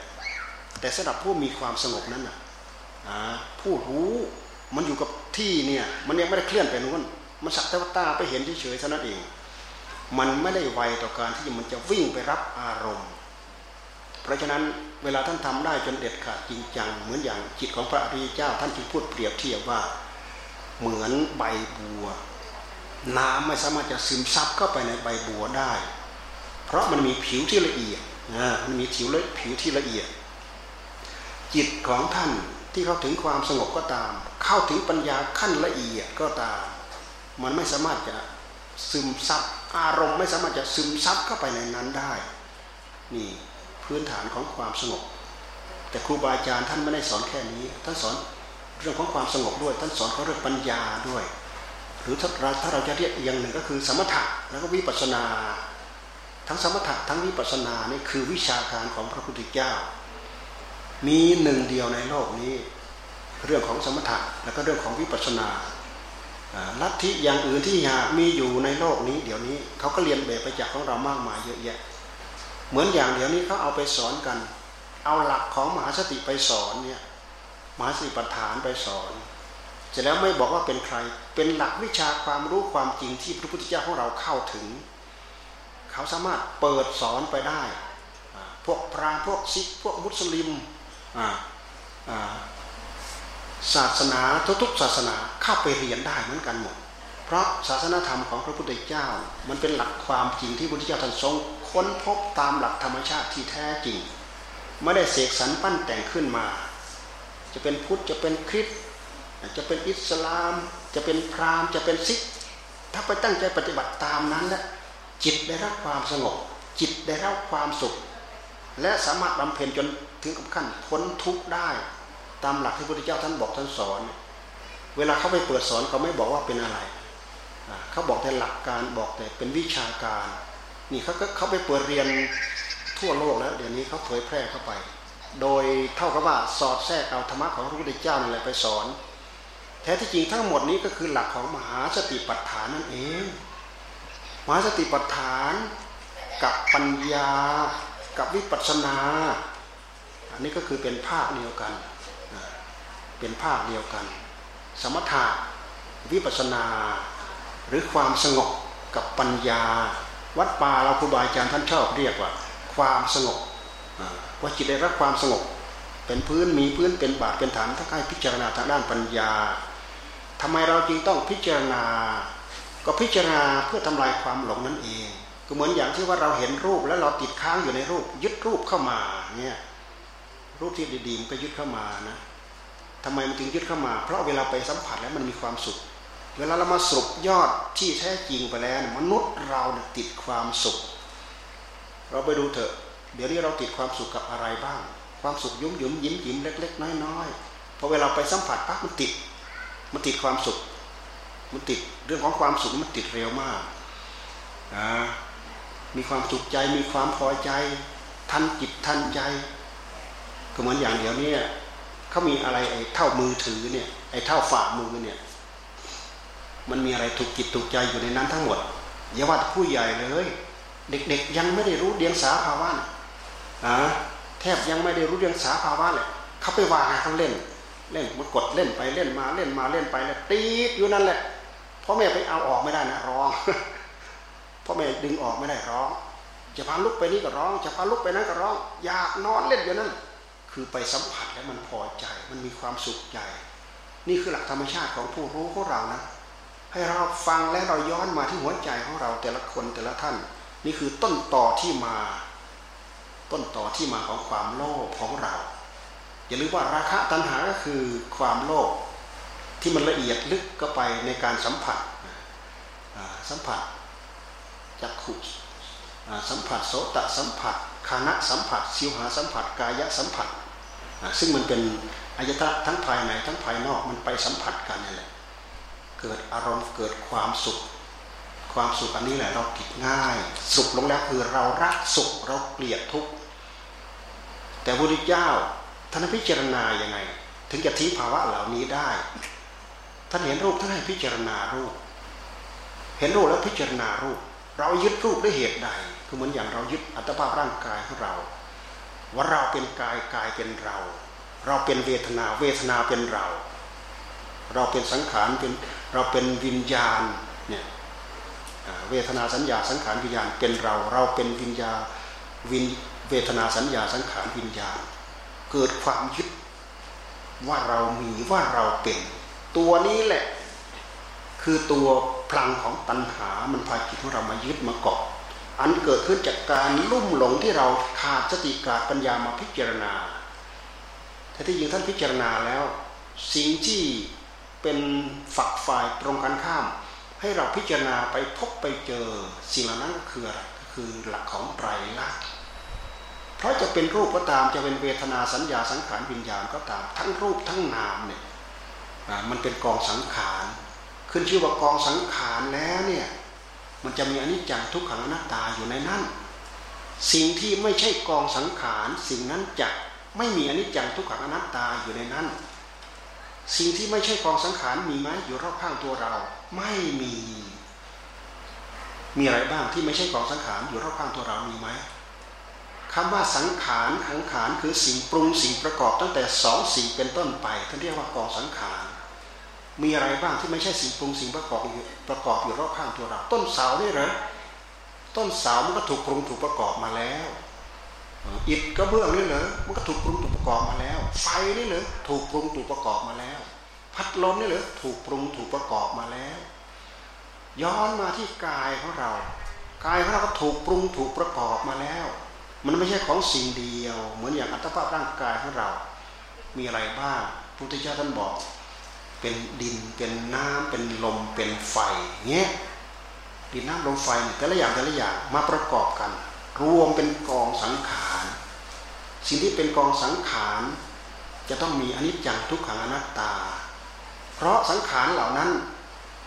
แต่สำหรับผู้มีความสงบนั้นนะผู้รู้มันอยู่กับที่เนี่ยมันยังไม่ได้เคลื่อนไปนู้นมันสักแต่ว่าตาไปเห็นเฉยๆเท่านั้นเอง มันไม่ได้ไวต่อการที่มันจะวิ่งไปรับอารมณ์ ราะฉะนั้นเวลาท่านทำได้จนเด็ดขาดจริงจังเหมือนอย่างจิตของพระอริยเจ้าท่านจึงพูดเปรียบเทียบว่าเหมือนใบบัว น้ำไม่สามารถจะซึมซับเข้าไปในใบบัวได้ เพราะมันมีผิวที่ละเอียดนะมันมีผิวละผิวที่ละเอียด จิตของท่านที่เข้าถึงความสงบก็ตาม เข้าถึงปัญญาขั้นละเอียดก็ตาม มันไม่สามารถจะซึมซับอารมณ์ไม่สามารถจะซึมซับเข้าไปในนั้นได้นี่ พื้นฐานของความสงบ แต่ครูบาอาจารย์ท่านไม่ได้สอนแค่นี้ท่านสอนเรื่องของความสงบด้วย ท่านสอนเขาเรื่องปัญญาด้วย หรือถ้าเราถ้าเราจะเรียกอย่างหนึ่งก็คือ สมถะแล้วก็วิปัสนา ทั้งสมถะทั้งวิปัสนานี่คือวิชาการของพระพุทธเจ้า มีหนึ่งเดียวในโลกนี้ เรื่องของสมถะแล้วก็เรื่องของวิปัสสนาลัทธิอย่างอื่นที่หามีอยู่ในโลกนี้ เดี๋ยวนี้เขาก็เรียนแบบไปจากของเรามากมายเยอะแยะ เหมือนอย่างเดี๋ยวนี้เขาเอาไปสอนกัน เอาหลักของมหาสติไปสอนเนี่ยมหาสติปัฏฐานไปสอนเสร็จแล้วไม่บอกว่าเป็นใคร เป็นหลักวิชาความรู้ความจริงที่พระพุทธเจ้าของเราเข้าถึง เขาสามารถเปิดสอนไปได้ พวกพราพวกซิกพวกมุสลิมศาสนาทุกๆศาสนาเข้าไปเรียนได้เหมือนกันหมด เพราะศาสนาธรรมของพระพุทธเจ้า มันเป็นหลักความจริงที่พระพุทธเจ้าท่านทรง ค้นพบตามหลักธรรมชาติที่แท้จริง ไม่ได้เสกสรรปั้นแต่งขึ้นมา จะเป็นพุทธจะเป็นคริสต์จะเป็นอิสลาม จะเป็นพราหมณ์จะเป็นซิก ถ้าไปตั้งใจปฏิบัติตามนั้นแล้วจิตได้รับความสงบ จิตได้รับความสุข และสามารถบำเพ็ญจนถึงกับขั้นพ้นทุกข์ได้ ตามหลักที่พระพุทธเจ้าท่านบอกท่านสอน เวลาเขาไปเปิดสอนเขาไม่บอกว่าเป็นอะไรเขาบอกแต่หลักการบอกแต่เป็นวิชาการ นี่เขาก็เขาไปเปิดเรียนทั่วโลกแล้วเดี๋ยวนี้เขาเผยแพร่เข้าไป โดยเท่ากับว่าสอดแทรกเอาธรรมะของพระพุทธเจ้านั่แหละไปสอน แท้ที่จริงทั้งหมดนี้ก็คือหลักของมหาสติปัฏฐานนั่นเอง มหาสติปัฏฐานกับปัญญา กับวิปัสสนา อันนี้ก็คือเป็นภาคเดียวกัน เป็นภาคเดียวกัน สมถะวิปัสสนาหรือความสงบกับปัญญา วัดป่าเราครูบาอาจารย์ท่านชอบเรียกว่า ความสงบว่าจิตได้รับความสงบ เป็นพื้นมีพื้นเป็นบาทเป็นฐานถ้าให้พิจารณาทางด้านปัญญาทำไมเราจึงต้องพิจารณา ก็พิจารณาเพื่อทำลายความหลงนั่นเอง ก็เหมือนอย่างที่ว่าเราเห็นรูปแล้วเราติดค้างอยู่ในรูป ยึดรูปเข้ามาเนี่ยรูปที่ดีๆมันก็ยึดเข้ามานะทำไมมันถึงยึดเข้ามา เพราะเวลาไปสัมผัสแล้วมันมีความสุข เวลาเรามาสรุปยอดที่แท้จริงไปแล้วมนุษย์เราเนี่ยติดความสุข เราไปดูเถอะ เดี๋ยวนี้เราติดความสุขกับอะไรบ้าง ความสุขยุ่มยุ่มยิ้มยิ้มเล็ก ๆ น้อยๆพอเวลาไปสัมผัสปั๊บมันติด มันติดความสุข มันติดเรื่องของความสุขมันติดเร็วมากนะมีความสุขใจมีความพอใจ ทันจิตทันใจ ก็เหมือนอย่างเดี๋ยวนี้เขามีอะไรไอ้เท่ามือถือเนี่ยไอ้เท่าฝ่ามือเนี่ย มันมีอะไรถูกจิตถูกใจอยู่ในนั้นทั้งหมดอย่าว่าผู้ใหญ่เลย เด็กๆยังไม่ได้รู้เดียงสาภาวะนะแทบยังไม่ได้รู้เรื่องสาภาวะเลยเขาไปวางเขาเล่น เล่นมันกดเล่นไปเล่นมาเล่นมาเล่นไปแล้วตีดอยู่นั่นแหละพ่อแม่ไปเอาออกไม่ได้นะร้องพ่อแม่ดึงออกไม่ได้ร้องจะพาลุกไปนี่ก็ร้องจะพาลุกไปนั้นก็ร้อง อยากนอนเล่นอยู่นั่นคือไปสัมผัสแล้วมันพอใจ มันมีความสุขใจ นี่คือหลักธรรมชาติของผู้รู้ของเรานะ ให้เราฟังและเราย้อนมาที่หัวใจของเราแต่ละคนแต่ละท่าน นี่คือต้นต่อที่มา ต้นต่อที่มาของความโลภของเรา อย่าลืมว่าราคะตัณหาก็คือความโลภที่มันละเอียดลึกก็ไปในการสัมผัสสัมผัสจักขุสัมผัสโสตสัมผัสคานะสัมผัสสิวหาสัมผัสกายสัมผัสซึ่งมันเป็นอายตนะทั้งภายในทั้งภายนอกมันไปสัมผัสกันนี่แหละ เกิดอารมณ์เกิดความสุข ความสุขอันนี้แหละเราติดง่าย สุขลงแล้วคือเรารักสุขเราเกลียดทุกข์แต่พระพุทธเจ้าท่านพิจารณาอย่างไง ถึงจะทิ้งภาวะเหล่านี้ได้ ท่านเห็นรูปท่านให้พิจารณารูป เห็นรูปแล้วพิจารณารูป เรายึดรูปด้วยเหตุใดคือเหมือนอย่างเรายึดอัตภาพร่างกายของเรา ว่าเราเป็นกายกายเป็นเรา เราเป็นเวทนาเวทนาเป็นเรา เราเป็นสังขารเป็น เราเป็นวิญญาณเนี่ยเวทนาสัญญาสังขารวิญญาณเป็นเรา เราเป็นวิญญาวินเวทนาสัญญาสังขารวิญญาณ เกิดความยึดว่าเรามีว่าเราเป็น ตัวนี้แหละ คือตัวพลังของตัณหา มันพาจิตของเรามายึดมาเกาะอันเกิดขึ้นจากการลุ่มหลงที่เราขาดสติขาดปัญญามาพิจารณาแต่ที่จริงท่านพิจารณาแล้ว สิ่งที่ เป็นฝักฝ่ายตรงกันข้าม ให้เราพิจารณาไปพบไปเจอสิ่งเหล่านั้นก็คืออะไรก็คือหลักของไตรลักษณ์เพราะจะเป็นรูปก็ตามจะเป็นเวทนาสัญญาสังขารวิญญาณก็ตามทั้งรูปทั้งนามเนี่ยมันเป็นกองสังขารขึ้นชื่อว่ากองสังขารแล้วเนี่ยมันจะมีอนิจจังทุกขังอนัตตาอยู่ในนั้นสิ่งที่ไม่ใช่กองสังขาร สิ่งนั้นจะไม่มีอนิจจังทุกขังอนัตตาอยู่ในนั้น สิ่งที่ไม่ใช่กองสังขารมีไหมอยู่รอบข้างตัวเรา ไม่มี มีอะไรบ้างที่ไม่ใช่กองสังขารอยู่รอบข้างตัวเรามีไหมคำว่าสังขารขังขานคือสิ่งปรุงสิ่งประกอบตั้งแต่สองสิ่งเป็นต้นไปท่านเรียกว่ากองสังขารมีอะไรบ้างที่ไม่ใช่สิ่งปรุงสิ่งประกอบประกอบอยู่รอบข้างตัวเรา ต้นเสานี่เหรอต้นเสามันก็ถูกปรุงถูกประกอบมาแล้ว อิฐกระเบื้องนี่เหรอมันก็ถูกปรุงถูกประกอบมาแล้ว ไฟนี่เหรอถูกปรุงถูกประกอบมาแล้ว พัดลมนี่เหรอถูกปรุงถูกประกอบมาแล้ว ย้อนมาที่กายของเรากายของเราก็ถูกปรุงถูกประกอบมาแล้ว มันไม่ใช่ของสิ่งเดียว เหมือนอย่างอัตภาพร่างกายของเรา มีอะไรบ้างพุทธเจ้าท่านบอก เป็นดินเป็นน้ำเป็นลมเป็นไฟเงี้ยดินน้ำลมไฟแต่ละอย่างแต่ละอย่างมาประกอบกัน รวมเป็นกองสังขาร สิ่งที่เป็นกองสังขารจะต้องมีอนิจจังทุกขังอนัตตา เพราะสังขารเหล่านั้น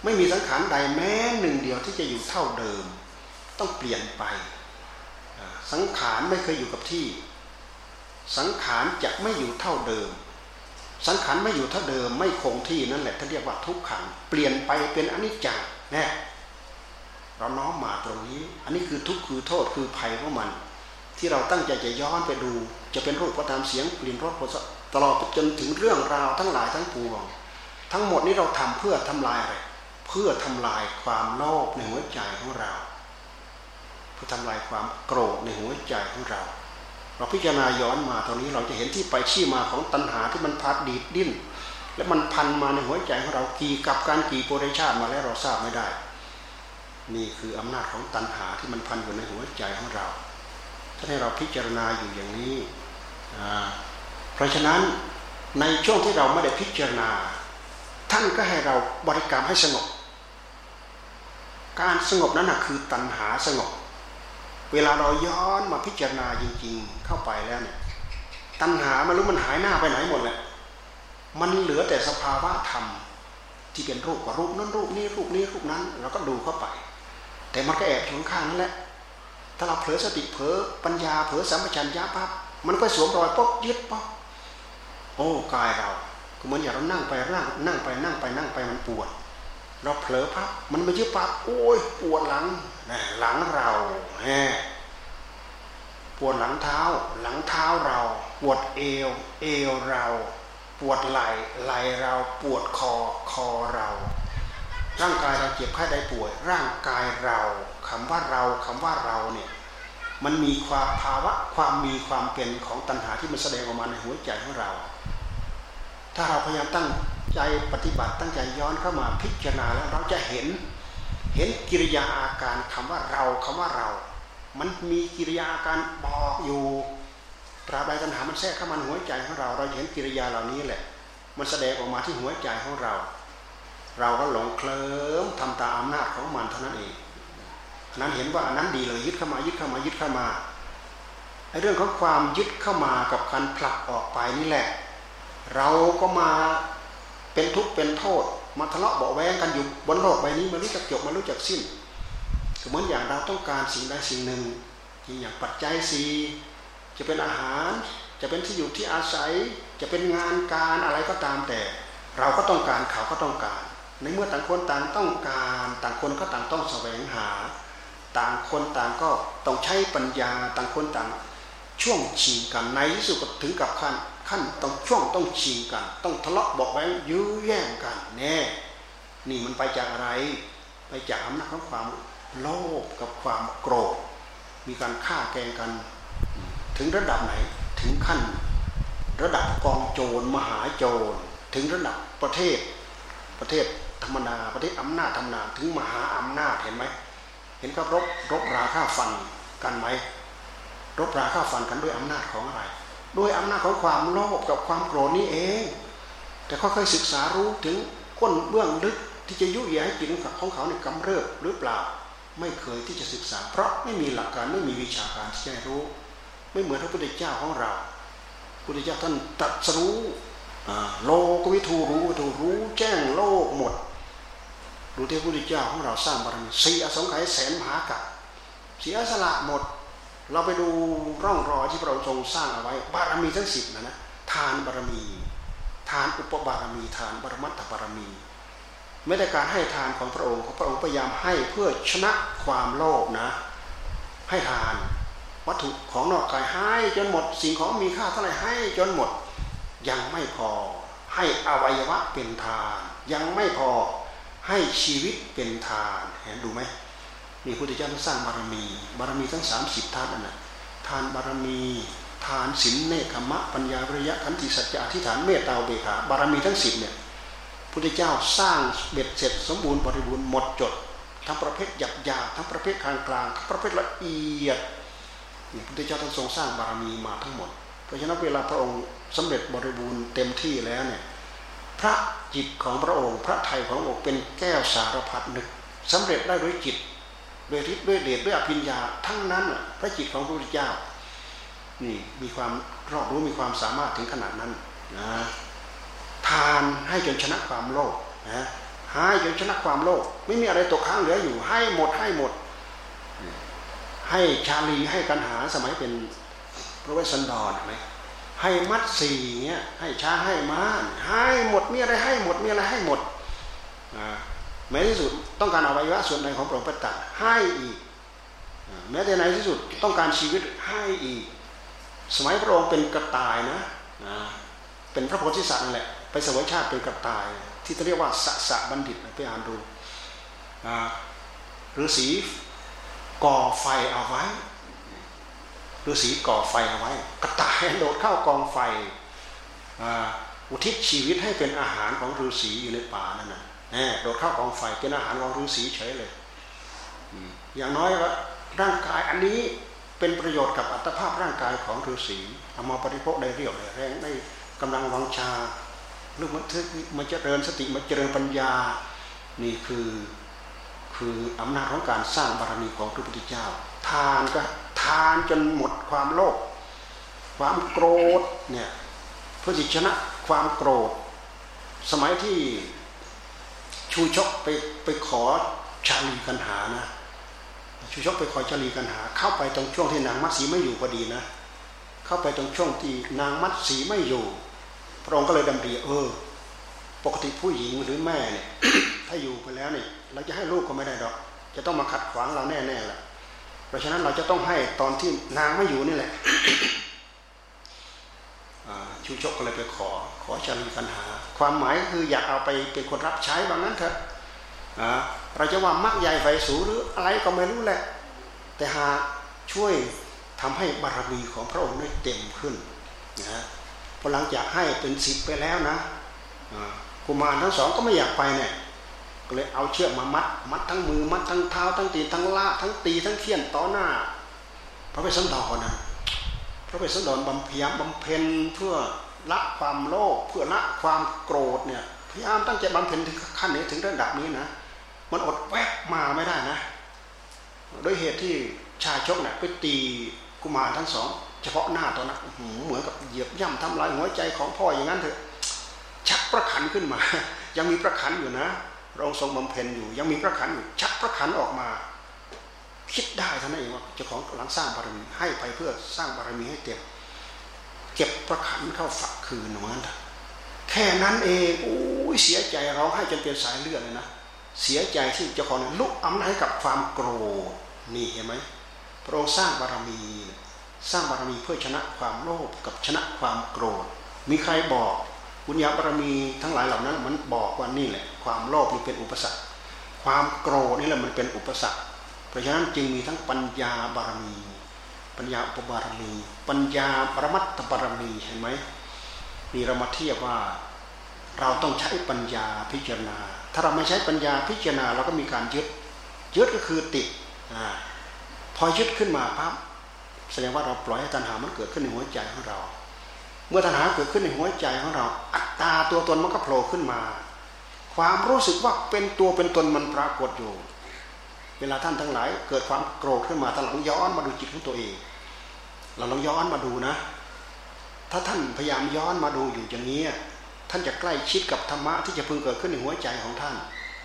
ไม่มีสังขารใดแม้หนึ่งเดียวที่จะอยู่เท่าเดิม ต้องเปลี่ยนไป สังขารไม่เคยอยู่กับที่ สังขารจะไม่อยู่เท่าเดิม สังขารไม่อยู่เท่าเดิมไม่คงที่นั่นแหละท่านเรียกว่าทุกขัง เปลี่ยนไปเป็นอนิจจังน่ เราน้อมมาตรงนี้ อันนี้คือทุกข์คือโทษคือภัยของมัน ที่เราตั้งใจจะย้อนไปดู จะเป็นรูปก็ตามเสียงกลิ่นรสตลอดจนถึงเรื่องราวทั้งหลายทั้งปวง ทั้งหมดนี้เราทำเพื่อทำลายอะไรเพื่อทำลายความโลภในหัวใจของเรา เพื่อทำลายความโกรธในหัวใจของเรา เราพิจารณาย้อนมาตอนนี้เราจะเห็นที่ไปที่มาของตัณหาที่มันพัดดีดดิ้นและมันพันมาในหัวใจของเรากี่กับการกี่โปรชาติมาแล้วเราทราบไม่ได้ นี่คืออำนาจของตัณหาที่มันพันอยู่ในหัวใจของเรา ถ้าให้เราพิจารณาอยู่อย่างนี้ เพราะฉะนั้นในช่วงที่เราไม่ได้พิจารณา ท่านก็ให้เราบริกรรมให้สงบ การสงบนั้นคือตัณหาสงบ เวลาเราย้อนมาพิจารณาจริงๆ เข้าไปแล้วเนี่ยตัณหาไม่รู้มันหายหน้าไปไหนหมดแหละ มันเหลือแต่สภาวะธรรมที่เป็นรูปกับรูปนั้นรูปนี้รูปนี้รูปนั้นเราก็ดูเข้าไป แต่มันก็แอบอยู่ข้างนั่นแหละ ถ้าเราเผลอสติเผลอปัญญาเผลอสัมปชัญญะปั๊บมันก็สวมรอยป๊บยึดปั๊บโอ้กายเราก็เหมือนอย่างเรานั่งไปนั่งนั่งไปนั่งไปนั่งไปมันปวด เราเผลอปั๊บมันไม่ยึดปั๊บโอ้ยปวดหลังหลังเราแหปวดหลังเท้า หลังเท้าเรา ปวดเอว เอวเรา ปวดไหล่ไหล่เรา ปวดคอคอเรา ร่างกายเราเจ็บไข้ได้ป่วย ร่างกายเราคำว่าเราคำว่าเราเนี่ยมันมีความภาวะความมีความเป็นของตัณหาที่มันแสดงออกมาในหัวใจของเรา ถ้าเราพยายามตั้งใจปฏิบัติตั้งใจย้อนเข้ามาพิจารณาแล้วเราจะเห็น เห็นกิริยาอาการคำว่าเราคำว่าเรา มันมีกิริยาอาการบอกอยู่ตราบใดตัณหามันแทรกเข้ามาหัวใจของเรา เราเห็นกิริยาเหล่านี้แหละ มันแสดงออกมาที่หัวใจของเรา เราก็หลงเคลิ้มทำตามอำนาจของมันเท่านั้นเองนั้นเห็นว่าอันนั้นดีเลยยึดเข้ามายึดเข้ามายึดเข้ามาไอ้เรื่องของความยึดเข้ามากับการผลักออกไปนี่แหละ เราก็มาเป็นทุกข์เป็นโทษ มาทะเลาะเบาแวงกันอยู่บนโลกใบนี้มารู้จักจบมารู้จักสิ้นเหมือนอย่างเราต้องการสิ่งใดสิ่งหนึ่งอย่างปัจจัยสีจะเป็นอาหาร จะเป็นที่อยู่ที่อาศัย จะเป็นงานการอะไรก็ตามแต่ เราก็ต้องการเขาก็ต้องการ ในเมื่อต่างคนต่างต้องการ ต่างคนก็ต่างต้องแสวงหา ต่างคนต่างก็ต้องใช้ปัญญาต่างคนต่าง ช่วงชิงกันในที่สุดก็ถึงกับขั้นขั้นต้องช่วงต้องชิงกัน ต้องทะเลาะบอกแว้งยื้อแย่งกันแน่ นี่มันไปจากอะไร ไปจากอำนาจของความโลภกับความโกรธ มีการฆ่าแกงกัน ถึงระดับไหนถึงขั้น ระดับกองโจรมหาโจร ถึงระดับประเทศประเทศ ธรรมดาประเทศอำนาจธรรมนาถึงมหาอำนาจเห็นไหมเห็นเขารบรบราฆ่าฟันกันไหมรบราฆ่าฟันกันด้วยอำนาจของอะไร ด้วยอำนาจของความโลภกับความโกรธนี่เอง แต่เขาเคยศึกษารู้ถึงก้นเบื้องลึกที่จะยุยให้จิตของเขาเนี่ยกำเริบหรือเปล่า ไม่เคยที่จะศึกษา เพราะไม่มีหลักการไม่มีวิชาการที่จะรู้ ไม่เหมือนพระพุทธเจ้าของเราพระพุทธเจ้าท่านตรัสรู้โลกวิทูรู้วิทูรู้แจ้งโลกหมด ดูที่พระพุทธเจ้าของเราสร้างบารมีสี่อสงไขยแสนมหากับเสียสละหมด เราไปดูร่องรอยที่พระองค์ทรงสร้างเอาไว้ บารมีทั้งสิบนะนะทานบารมี ทานอุปบารมี ทานบารมัตถบารมีไม่ได้การให้ทานของพระองค์พระองค์พยายามให้เพื่อชนะความโลภนะ ให้ทาน วัตถุของนอกกายให้จนหมด สิ่งของมีค่าเท่าไหร่ให้จนหมด ยังไม่พอ ให้อวัยวะเป็นทาน ยังไม่พอ ให้ชีวิตเป็นทานเห็นดูไหมมีพุทธเจ้าสร้างบารมี บารมีทั้ง 30 ทานนั่นแหะทานบารมี ทานศีลเนคขมะปัญญาวิริยะขันติสัจจะอธิษฐานเมตตาเบขาบารมีทั้งสิบเนี่ยพุทธเจ้าสร้างเบ็ดเสร็จสมบูรณ์บริบูรณ์หมดจด ทั้งประเภทหยาบหยาทั้งประเภทกลางกลางทั้งประเภทละเอียดนี่พุทธเจ้าท่านทรงสร้างบารมีมาทั้งหมด เพราะฉะนั้นเวลาพระองค์สำเร็จบริบูรณ์เต็มที่แล้วเนี่ย พระจิตของพระองค์ พระไทยขององค์เป็นแก้วสารพัดนึกสำเร็จได้ด้วยจิตด้วยฤทธิ์ด้วยเดชด้วยอภิญญาทั้งนั้นพระจิตของพระพุทธเจ้านี่มีความรอบรู้มีความสามารถถึงขนาดนั้นนะทานให้จนชนะความโลภนะให้จนชนะความโลภไม่มีอะไรตกค้างเหลืออยู่ให้หมดให้หมด ให้ชาลีให้กันหาสมัยเป็นพระเวสสันดรไหม ให้มัดสี่เงี้ยให้ช้าให้ม้าให้หมดมีอะไรให้หมดมีอะไรให้หมดแม้ที่สุดต้องการอวัยวะส่วนใดของพระองค์ประตัดให้อีกแม้แต่ในที่สุดต้องการชีวิตให้อีก สมัยพระองค์เป็นกระต่ายนะเป็นพระโพธิสัตว์นั่นแหละไปสวยชาติเป็นกระต่าย ที่เรียกว่าสสะบัณฑิตไปอ่านดูฤาษีก่อไฟเอาไว้ ฤาษีก่อไฟเอาไว้กระต่ายโดดเข้ากองไฟอุทิศชีวิตให้เป็นอาหารของฤาษีอยู่ในป่านั่นนะโดดเข้ากองไฟเป็นอาหารของฤาษีเฉยเลยอย่างน้อยว่าร่างกายอันนี้เป็นประโยชน์กับอัตภาพร่างกายของฤาษีเอามาปฏิโภคได้เรียวได้แรงได้กำลังวังชาหรือมันมันจะเริญสติมันเจริญปัญญา นี่คือคืออำนาจของการสร้างบารมีของพระพุทธเจ้า ทานก็ ทานจนหมดความโลภความโกรธเนี่ยเพื่อที่ชนะความโกรธ สมัยที่ชูชกไปไปขอชาลีกันหานะชูชกไปขอชาลีกันหา เข้าไปตรงช่วงที่นางมัดสีไม่อยู่พอดีนะ เข้าไปตรงช่วงที่นางมัดสีไม่อยู่ พระองค์ก็เลยดำริเออ ปกติผู้หญิงหรือแม่เนี่ยถ้าอยู่ไปแล้วเนี่ยเราจะให้ลูกก็ไม่ได้ดอก จะต้องมาขัดขวางเราแน่ๆแหละ เพราะฉะนั้นเราจะต้องให้ตอนที่นางไม่อยู่นี่แหละชูชกก็เลยไปขอ ขอจะมีปัญหา ความหมายคืออยากเอาไปเป็นคนรับใช้บางนั้นเถอะเราจะว่ามักใหญ่ไฟสูหรืออะไรก็ไม่รู้แหละ แต่หากช่วยทำให้บารมีของพระองค์ได้เต็มขึ้นนะพอหลังจากให้เป็นสิบไปแล้วนะกุมารทั้งสองก็ไม่อยากไปเนี่ย ก็เลยเอาเชือกมามัด มัดทั้งมือมัดทั้งเท้าทั้งตีทั้งล่าทั้งตีทั้งเขี่ยนต่อหน้า พระเวสสันดรนะพระเวสสันดรบำเพ็ญบำเพ็ญเพื่อละความโลภเพื่อละความโกรธเนี่ยพยายามตั้งใจบำเพ็ญถึงขั้นนี้ถึงระดับนี้นะมันอดแวบมาไม่ได้นะโดยเหตุที่ชายชกเนี่ยไปตีกุมารทั้งสอง เฉพาะหน้าตอนนั้นเหมือนกับเหยียบย่ำทำลายหัวใจของพ่ออย่างนั้นเถอะชักประคันขึ้นมา ยังมีประคันอยู่นะ เราทรงบำเพ็ญอยู่ ยังมีประคันอยู่ชักประคันออกมา คิดได้ท่านเองว่าเจ้าของกำลังสร้างบารมีให้ไปเพื่อสร้างบารมีให้เต็มเก็บประคันเข้าฝักคืนเหมือนกันแค่นั้นเองโอ้ยเสียใจร้องให้จนเป็นสายเลือดเลยนะเสียใจที่เจ้าของลุกอำนาจให้กับความโกรธนี่เห็นไหมพระองค์สร้างบารมี สร้างบารมีเพื่อชนะความโลภกับชนะความโกรธ มีใครบอกบุญญาบารมีทั้งหลายเหล่านั้นมันบอกว่านี่แหละ ความโลภนี่เป็นอุปสรรค ความโกรธนี่แหละมันเป็นอุปสรรค เพราะฉะนั้นจึงมีทั้งปัญญาบารมี ปัญญาอุปบารมี ปัญญาปรมัตถบารมีเห็นไหมนี่เรามาเทียบว่าเราต้องใช้ปัญญาพิจารณา ถ้าเราไม่ใช้ปัญญาพิจารณาเราก็มีการยึด ยึดก็คือติดอพอยึดขึ้นมาปั๊บแสดงว่าเราปล่อยให้ตัณหามันเกิดขึ้นในหัวใจของเรา เมื่อตัณหาเกิดขึ้นในหัวใจของเรา อัตตาตัวตนมันก็โผล่ขึ้นมา ความรู้สึกว่าเป็นตัวเป็นตนมันปรากฏอยู่ เวลาท่านทั้งหลาย เกิดความโกรธขึ้นมาท่านลองย้อนมาดูจิตของตัวเอง เราลองย้อนมาดูนะ ถ้าท่านพยายามย้อนมาดูอยู่อย่างนี้ท่านจะใกล้ชิดกับธรรมะที่จะพึงเกิดขึ้นในหัวใจของท่าน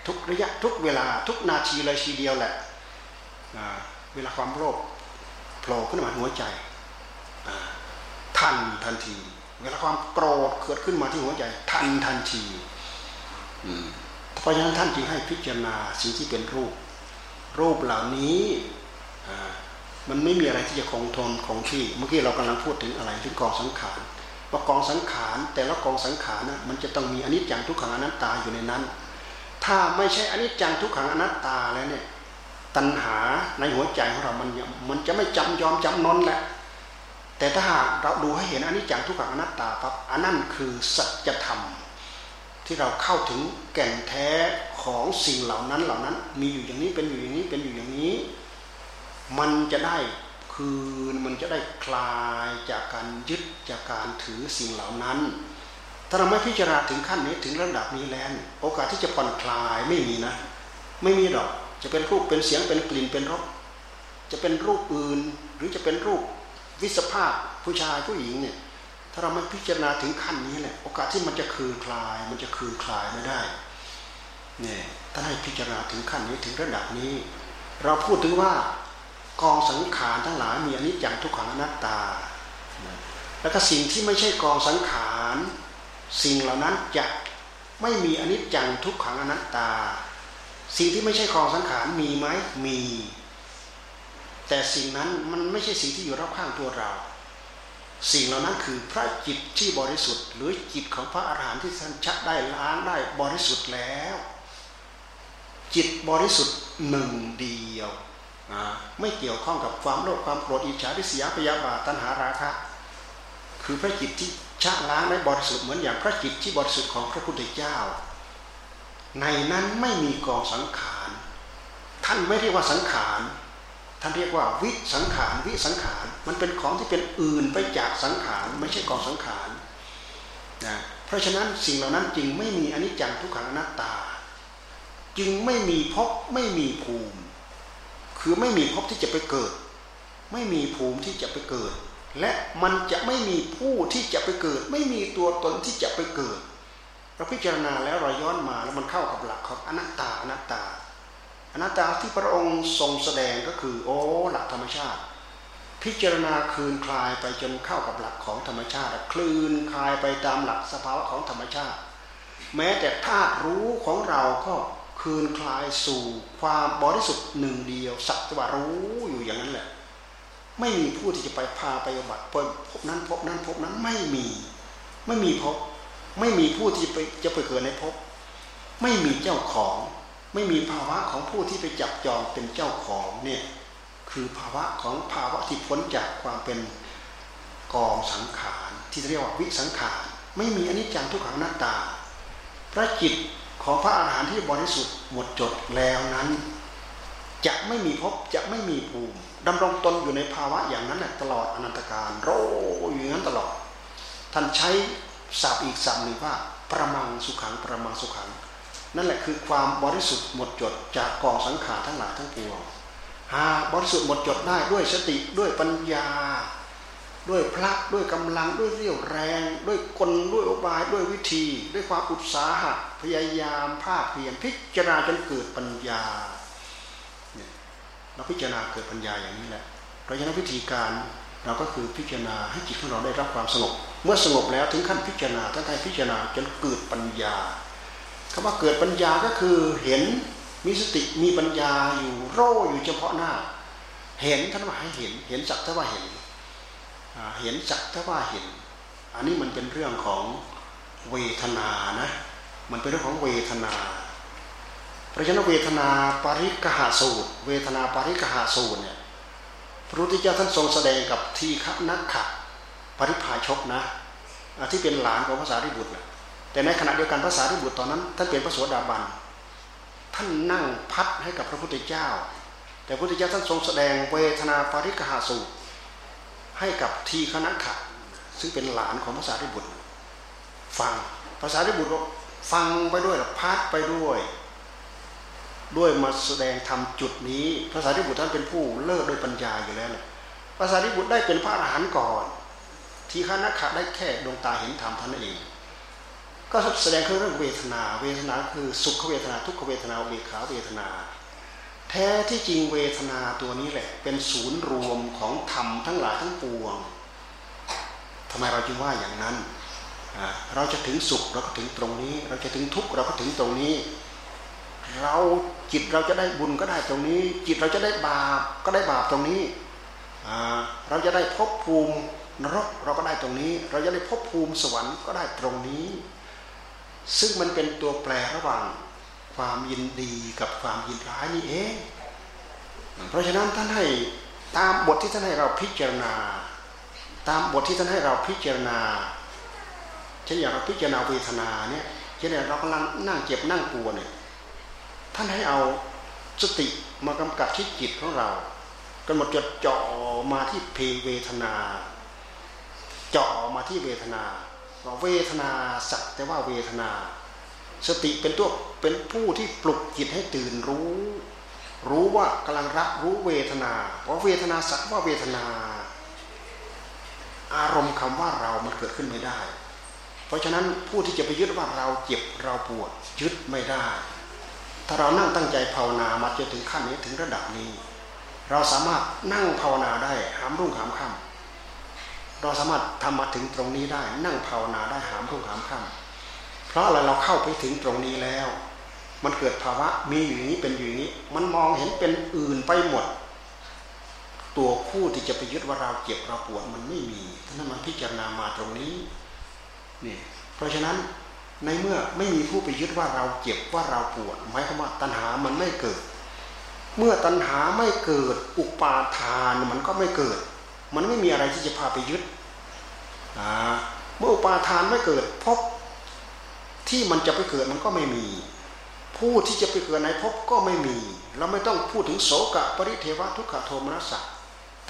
ทุกระยะทุกเวลาทุกนาทีเลยทีเดียวแหละเวลาความโลภโผล่ขึ้นมาหัวใจทันทันที เวลาความโกรธเกิดขึ้นมาที่หัวใจ ทันทันที เพราะฉะนั้นท่านจึงให้พิจารณาสิ่งที่เป็นรูป รูปเหล่านี้มันไม่มีอะไรที่จะคงทนคงที่ เมื่อกี้เรากำลังพูดถึงอะไรถึงกองสังขารว่ากองสังขารแต่ละกองสังขารนะมันจะต้องมีอนิจจังทุกขังอนัตตาอยู่ในนั้น ถ้าไม่ใช่อนิจจังทุกขังอนัตตาแล้วเนี่ยตัณหาในหัวใจของเรา มันมันจะไม่จำยอมจำนนแหละ แต่ถ้าหากเราดูให้เห็นอนิจจังทุกขังอนัตตาปั๊บอันนั้นคือสัจธรรม ที่เราเข้าถึงแก่นแท้ของสิ่งเหล่านั้นเหล่านั้น มีอยู่อย่างนี้เป็นอยู่อย่างนี้เป็นอยู่อย่างนี้ มันจะได้คือมันจะได้คลายจากการยึดจากการถือสิ่งเหล่านั้น ถ้าเราไม่พิจารณาถึงขั้นนี้ถึงระดับนี้แล้วโอกาสที่จะผ่อนคลายไม่มีนะ ไม่มีดอกจะเป็นรูปเป็นเสียงเป็นกลิ่นเป็นรสจะเป็นรูปอื่น หรือจะเป็นรูปวิสภาพผู้ชายผู้หญิงเนี่ย ถ้าเราไม่พิจารณาถึงขั้นนี้แหละ โอกาสที่มันจะคือคลาย มันจะคือคลายไม่ได้เนี่ยถ้าให้พิจารณาถึงขั้นนี้ถึงระดับนี้ เราพูดถึงว่ากองสังขารทั้งหลายมีอนิจจังทุกขังอนัตตา แล้วก็สิ่งที่ไม่ใช่กองสังขารสิ่งเหล่านั้นจะไม่มีอนิจจังทุกขังอนัตตา สิ่งที่ไม่ใช่กองสังขารมีไหมมี แต่สิ่งนั้นมันไม่ใช่สิ่งที่อยู่รอบข้างตัวเรา สิ่งเหล่านั้นคือพระจิตที่บริสุทธิ์ หรือจิตของพระอาหารหันต์ที่ท่านชักได้ล้างได้บริสุทธิ์แล้ว จิตบริสุทธิ์หนึ่งเดียวไม่เกี่ยวข้องกับความโลภความโกรธอิจฉาริษยาพยาบาทตัณหาราคะคือพระจิตที่ชะล้างได้บริสุทธิ์เหมือนอย่างพระจิตที่บริสุทธิ์ของพระพุทธเจ้า ในนั้นไม่มีกองสังขารท่านไม่เรียกว่าสังขาร ท่านเรียกว่าวิสังขารวิสังขารมันเป็นของที่เป็นอื่นไปจากสังขารไม่ใช่กองสังขารนะเพราะฉะนั้นสิ่งเหล่านั้นจึงไม่มีอนิจจังทุกขังอนัตตา จึงไม่มีภพไม่มีภูมิ คือไม่มีภพที่จะไปเกิด ไม่มีภูมิที่จะไปเกิด และมันจะไม่มีผู้ที่จะไปเกิด ไม่มีตัวตนที่จะไปเกิดเราพิจารณาแล้วเราย้อนมาแล้วมันเข้ากับหลักของอนัตตาอนัตตา อนัตตาที่พระองค์ทรงแสดงก็คือ โอ้หลักธรรมชาติ พิจารณาคืนคลายไปจนเข้ากับหลักของธรรมชาติ คลื่นคลายไปตามหลักสภาวะของธรรมชาติ แม้แต่ธาตุรู้ของเราก็คืนคลายสู่ความบริสุทธิ์หนึ่งเดียว สักว่ารู้อยู่อย่างนั้นแหละ ไม่มีผู้ที่จะไปพาไปบัติพบนั้นพบนั้นพบนั้นไม่มี ไม่มีพบ ไม่มีผู้ที่ไปจะไปเกิดในพบ ไม่มีเจ้าของ ไม่มีภาวะของผู้ที่ไปจับจองเป็นเจ้าของเนี่ยคือภาวะของภาวะที่พ้นจากความเป็นกองสังขารที่เรียกว่าวิสังขารไม่มีอนิจจังทุกขังหน้าตา พระจิตของพระอาหารหันต์ที่บริสุทธิ์หมดจดแล้วนั้น จะไม่มีภพจะไม่มีภูมิดำรงตนอยู่ในภาวะอย่างนั้นตลอดอนันตการโรอยู่อย่างนั้นตลอด ท่านใช้ศัพท์อีกศัพท์หนึ่งว่า ประมังสุขังประมังสุขัง นั่นแหละคือความบริสุทธิ์หมดจดจากกองสังขารทั้งหลายทั้งปวงหาบริสุทธิ์หมดจดได้ด้วยสติด้วยปัญญา ด้วยพระด้วยกำลังด้วยเรี่ยวแรง ด้วยกลด้วยอุบายด้วยวิธี ด้วยความอุตสาหะพยายามภาคเพียรพิจารณาจนเกิดปัญญาเนี่ยเราพิจารณาเกิดปัญญาอย่างนี้แหละเพราะฉะนั้นวิธีการเราก็คือพิจารณาให้จิตของเราได้รับความสงบเมื่อสงบแล้วถึงขั้นพิจารณาท่านใดพิจารณาจนเกิดปัญญา คำว่าเกิดปัญญาก็คือเห็นมีสติมีปัญญาอยู่โร่อยู่เฉพาะหน้า เห็นท่านว่าให้เห็น เห็นสักท่าว่าเห็นเห็นสักท่าว่าเห็น อันนี้มันเป็นเรื่องของเวทนานะ มันเป็นเรื่องของเวทนา เพราะฉะนั้นเวทนาปริกหาสูตร เวทนาปริกหาสูตรเนี่ยพระพุทธเจ้าท่านทรงแสดงกับทีฆนักขะปริพาชกนะที่เป็นหลานของพระสารีบุตร แต่ในขณะเดียวกันพระสารีบุตรตอนนั้นท่านเป็นพระโสดาบันท่านนั่งพัดให้กับพระพุทธเจ้า แต่พระพุทธเจ้าท่านทรงแสดงเวทนาปริกหาสูตรให้กับทีคณะขะซึ่งเป็นหลานของพระสารีบุตร ฟังภาษารีบุตรฟังไปด้วยพัดไปด้วย ด้วยมาแสดงทำจุดนี้ภาษาริบุตรท่านเป็นผู้เลิศด้วยปัญญาอยู่แล้วภาษาริบุตรได้เป็นพระอรหันต์ก่อน ทีฆนักขะได้แค่ดวงตาเห็นธรรมท่านเอง ก็แสดงเรื่องเวทนา เวทนาคือสุขเวทนาทุกขเวทนาเบขาเวทนา แท้ที่จริงเวทนาตัวนี้แหละ เป็นศูนย์รวมของธรรมทั้งหลายทั้งปวงทำไมเราจึงว่าอย่างนั้น เราจะถึงสุขเราก็ถึงตรงนี้ เราจะถึงทุกข์เราก็ถึงตรงนี้ เราจิตเราจะได้บุญก็ได้ตรงนี้ จิตเราจะได้บาปก็ได้บาปตรงนี้ เราจะได้พบภูมินรกเราก็ได้ตรงนี้ เราจะได้พบภูมิสวรรค์ก็ได้ตรงนี้ ซึ่งมันเป็นตัวแปรระหว่างความยินดีกับความยินร้ายนี่เอง เพราะฉะนั้นท่านให้ตามบทที่ท่านให้เราพิจารณา ตามบทที่ท่านให้เราพิจารณาเช่นอย่างเราพิจารณาเวทนาเนี่ยเช่นเรากำลังนั่งเจ็บนั่งปวดเนี่ยท่านให้เอาสติมากำกับที่จิตของเรากำหนดจดจ่อมาที่เพเวทนา จ่อมาที่เวทนา ว่าเวทนาสักแต่ว่าเวทนา สติเป็นตัวเป็นผู้ที่ปลุกจิตให้ตื่นรู้ รู้ว่ากำลังรับรู้เวทนาว่าะเวทนาสักว่าเวทนา อารมณ์คำว่าเรามันเกิดขึ้นไม่ได้ เพราะฉะนั้นผู้ที่จะไปยึดว่าเราเจ็บเราปวดยึดไม่ได้ ถ้าเรานั่งตั้งใจภาวนามาจนถึงขั้นนี้ถึงระดับนี้ เราสามารถนั่งภาวนาได้หามรุ่งหามค่ำ เราสามารถทำมาถึงตรงนี้ได้ นั่งภาวนาได้หามรุ่งหามค่ำเพราะอะไรเราเข้าไปถึงตรงนี้แล้ว มันเกิดภาวะมีอยู่างนี้เป็นอยู่างนี้ มันมองเห็นเป็นอื่นไปหมด ตัวผู้ที่จะไปยึดว่าเราเจ็บเราปวดมันไม่มีท่านมันพิจารณามาตรงนี้นี่เพราะฉะนั้นในเมื่อไม่มีผู้ไปยึดว่าเราเจ็บว่าเราปวดหมายความว่าตัณหามันไม่เกิด เมื่อตัณหาไม่เกิด อุปาทานมันก็ไม่เกิด มันไม่มีอะไรที่จะพาไปยึดเมื่ออุปาทานไม่เกิดพบที่มันจะไปเกิดมันก็ไม่มี ผู้ที่จะไปเกิดในพบก็ไม่มี เราไม่ต้องพูดถึงโสกะปริเทวะทุกขโทมนัสสะ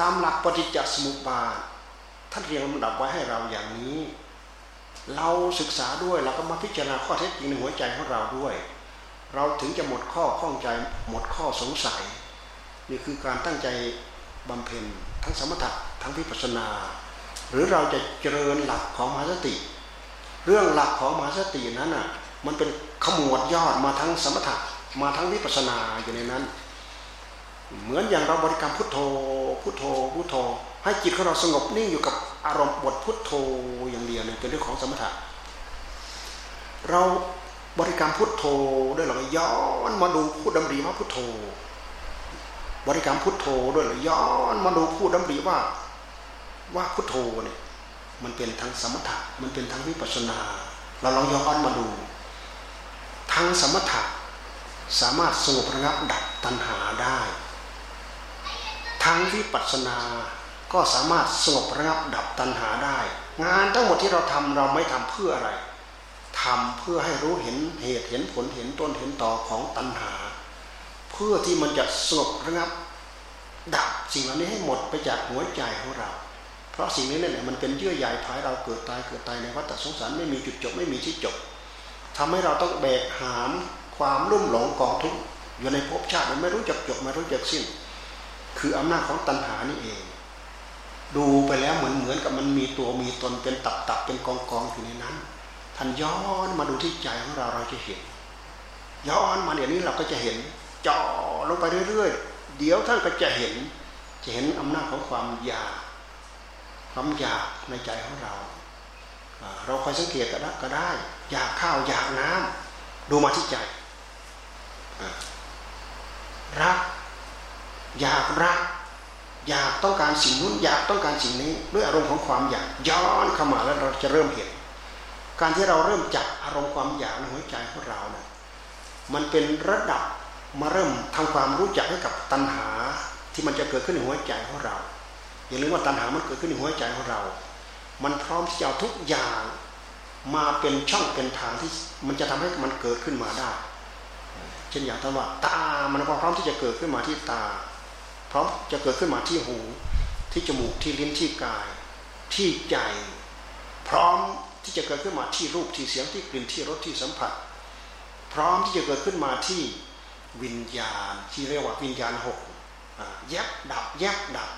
ตามหลักปฏิจจสมุปบาทท่านเรียงลำดับไว้ให้เราอย่างนี้ เราศึกษาด้วยเราก็มาพิจารณาข้อเท็จจริงในหัวใจของเราด้วย เราถึงจะหมดข้อข้องใจหมดข้อสงสัย นี่คือการตั้งใจบำเพ็ญทั้งสมถะ ทั้งวิปัสนา หรือเราจะเจริญหลักของมหาสติ เรื่องหลักของมหาสตินั้นอะมันเป็นขมวดยอดมาทั้งสมถะมาทั้งวิปัสนาอยู่ในนั้น เหมือนอย่างเราบริกรรมพุทโธพุทโธพุทโธ ให้จิตของเราสงบนิ่งอยู่กับอารมณ์บทพุทโธอย่างเดียวเนี่ยเป็นเรื่องของสมถะเราบริกรรมพุทโธด้วยหรอย้อนมาดูพูดดำริว่าพุทโธ บริกรรมพุทโธด้วยหรอย้อนมาดูพูดดำริว่า ว่าพุทโธเนี่ยมันเป็นทั้งสมถะมันเป็นทั้งวิปัสนา เราลองย้อนมาดู ทั้งสมถะสามารถสงบระงับดับตัณหาได้ ทั้งวิปัสนาก็สามารถสงบระงับดับตัณหาได้ งานทั้งหมดที่เราทำเราไม่ทำเพื่ออะไรทำเพื่อให้รู้เห็นเหตุเห็นผลเห็นต้นเห็นต่อของตัณหา เพื่อที่มันจะสงบระงับ ดับสิ่งเหล่านี้ให้หมดไปจากหัวใจของเรา เพราะสิ่งนี้นี่แหละมันเป็นเยื่อใยภายเราเกิดตายเกิดตายในวัฏสงสารไม่มีจุดจบไม่มีที่จบทำให้เราต้องแบกหามความรุ่มหลงกองทุกข์อยู่ในภพชาติมันไม่รู้จักจบไม่รู้จักสิ้น คืออำนาจของตัณหานี่เอง ดูไปแล้วเหมือนเหมือนกับมันมีตัวมีตนเป็นตับตับเป็นกองกองอยู่ในนั้นท่านย้อนมาดูที่ใจของเราเราจะเห็น ย้อนมาเดี๋ยวนี้เราก็จะเห็นจ่อลงไปเรื่อยๆ เดี๋ยวท่านก็จะเห็นจะเห็นอำนาจของความอยาก ความอยากในใจของเรา เราคอยสังเกตก็ได้อยากข้าวอยากน้ำดูมาที่ใจรัก อยากรัก อยากต้องการสิ่งนู้นอยากต้องการสิ่งนี้ ด้วยอารมณ์ของความอยากย้อนเข้ามาแล้วเราจะเริ่มเห็น การที่เราเริ่มจับอารมณ์ความอยากในหัวใจของเราเนะี่ยมันเป็นระดับมาเริ่มทำความรู้จักให้กับตัณหาที่มันจะเกิดขึ้นในหัวใจของเรา อย่าลืมว่าตัณหามันเกิดขึ้นในหัวใจของเรา มันพร้อมที่จะเอาทุกอย่างมาเป็นช่องเป็นทางที่มันจะทำให้มันเกิดขึ้นมาได้ เช่นอย่างท่านว่าตา มันพร้อมที่จะเกิดขึ้นมาที่ตา พร้อมจะเกิดขึ้นมาที่หู ที่จมูก ที่ลิ้น ที่กาย ที่ใจ พร้อมที่จะเกิดขึ้นมาที่รูป ที่เสียง ที่กลิ่น ที่รส ที่สัมผัส พร้อมที่จะเกิดขึ้นมาที่วิญญาณ ที่เรียกว่าวิญญาณหกแยบดับแยบดับ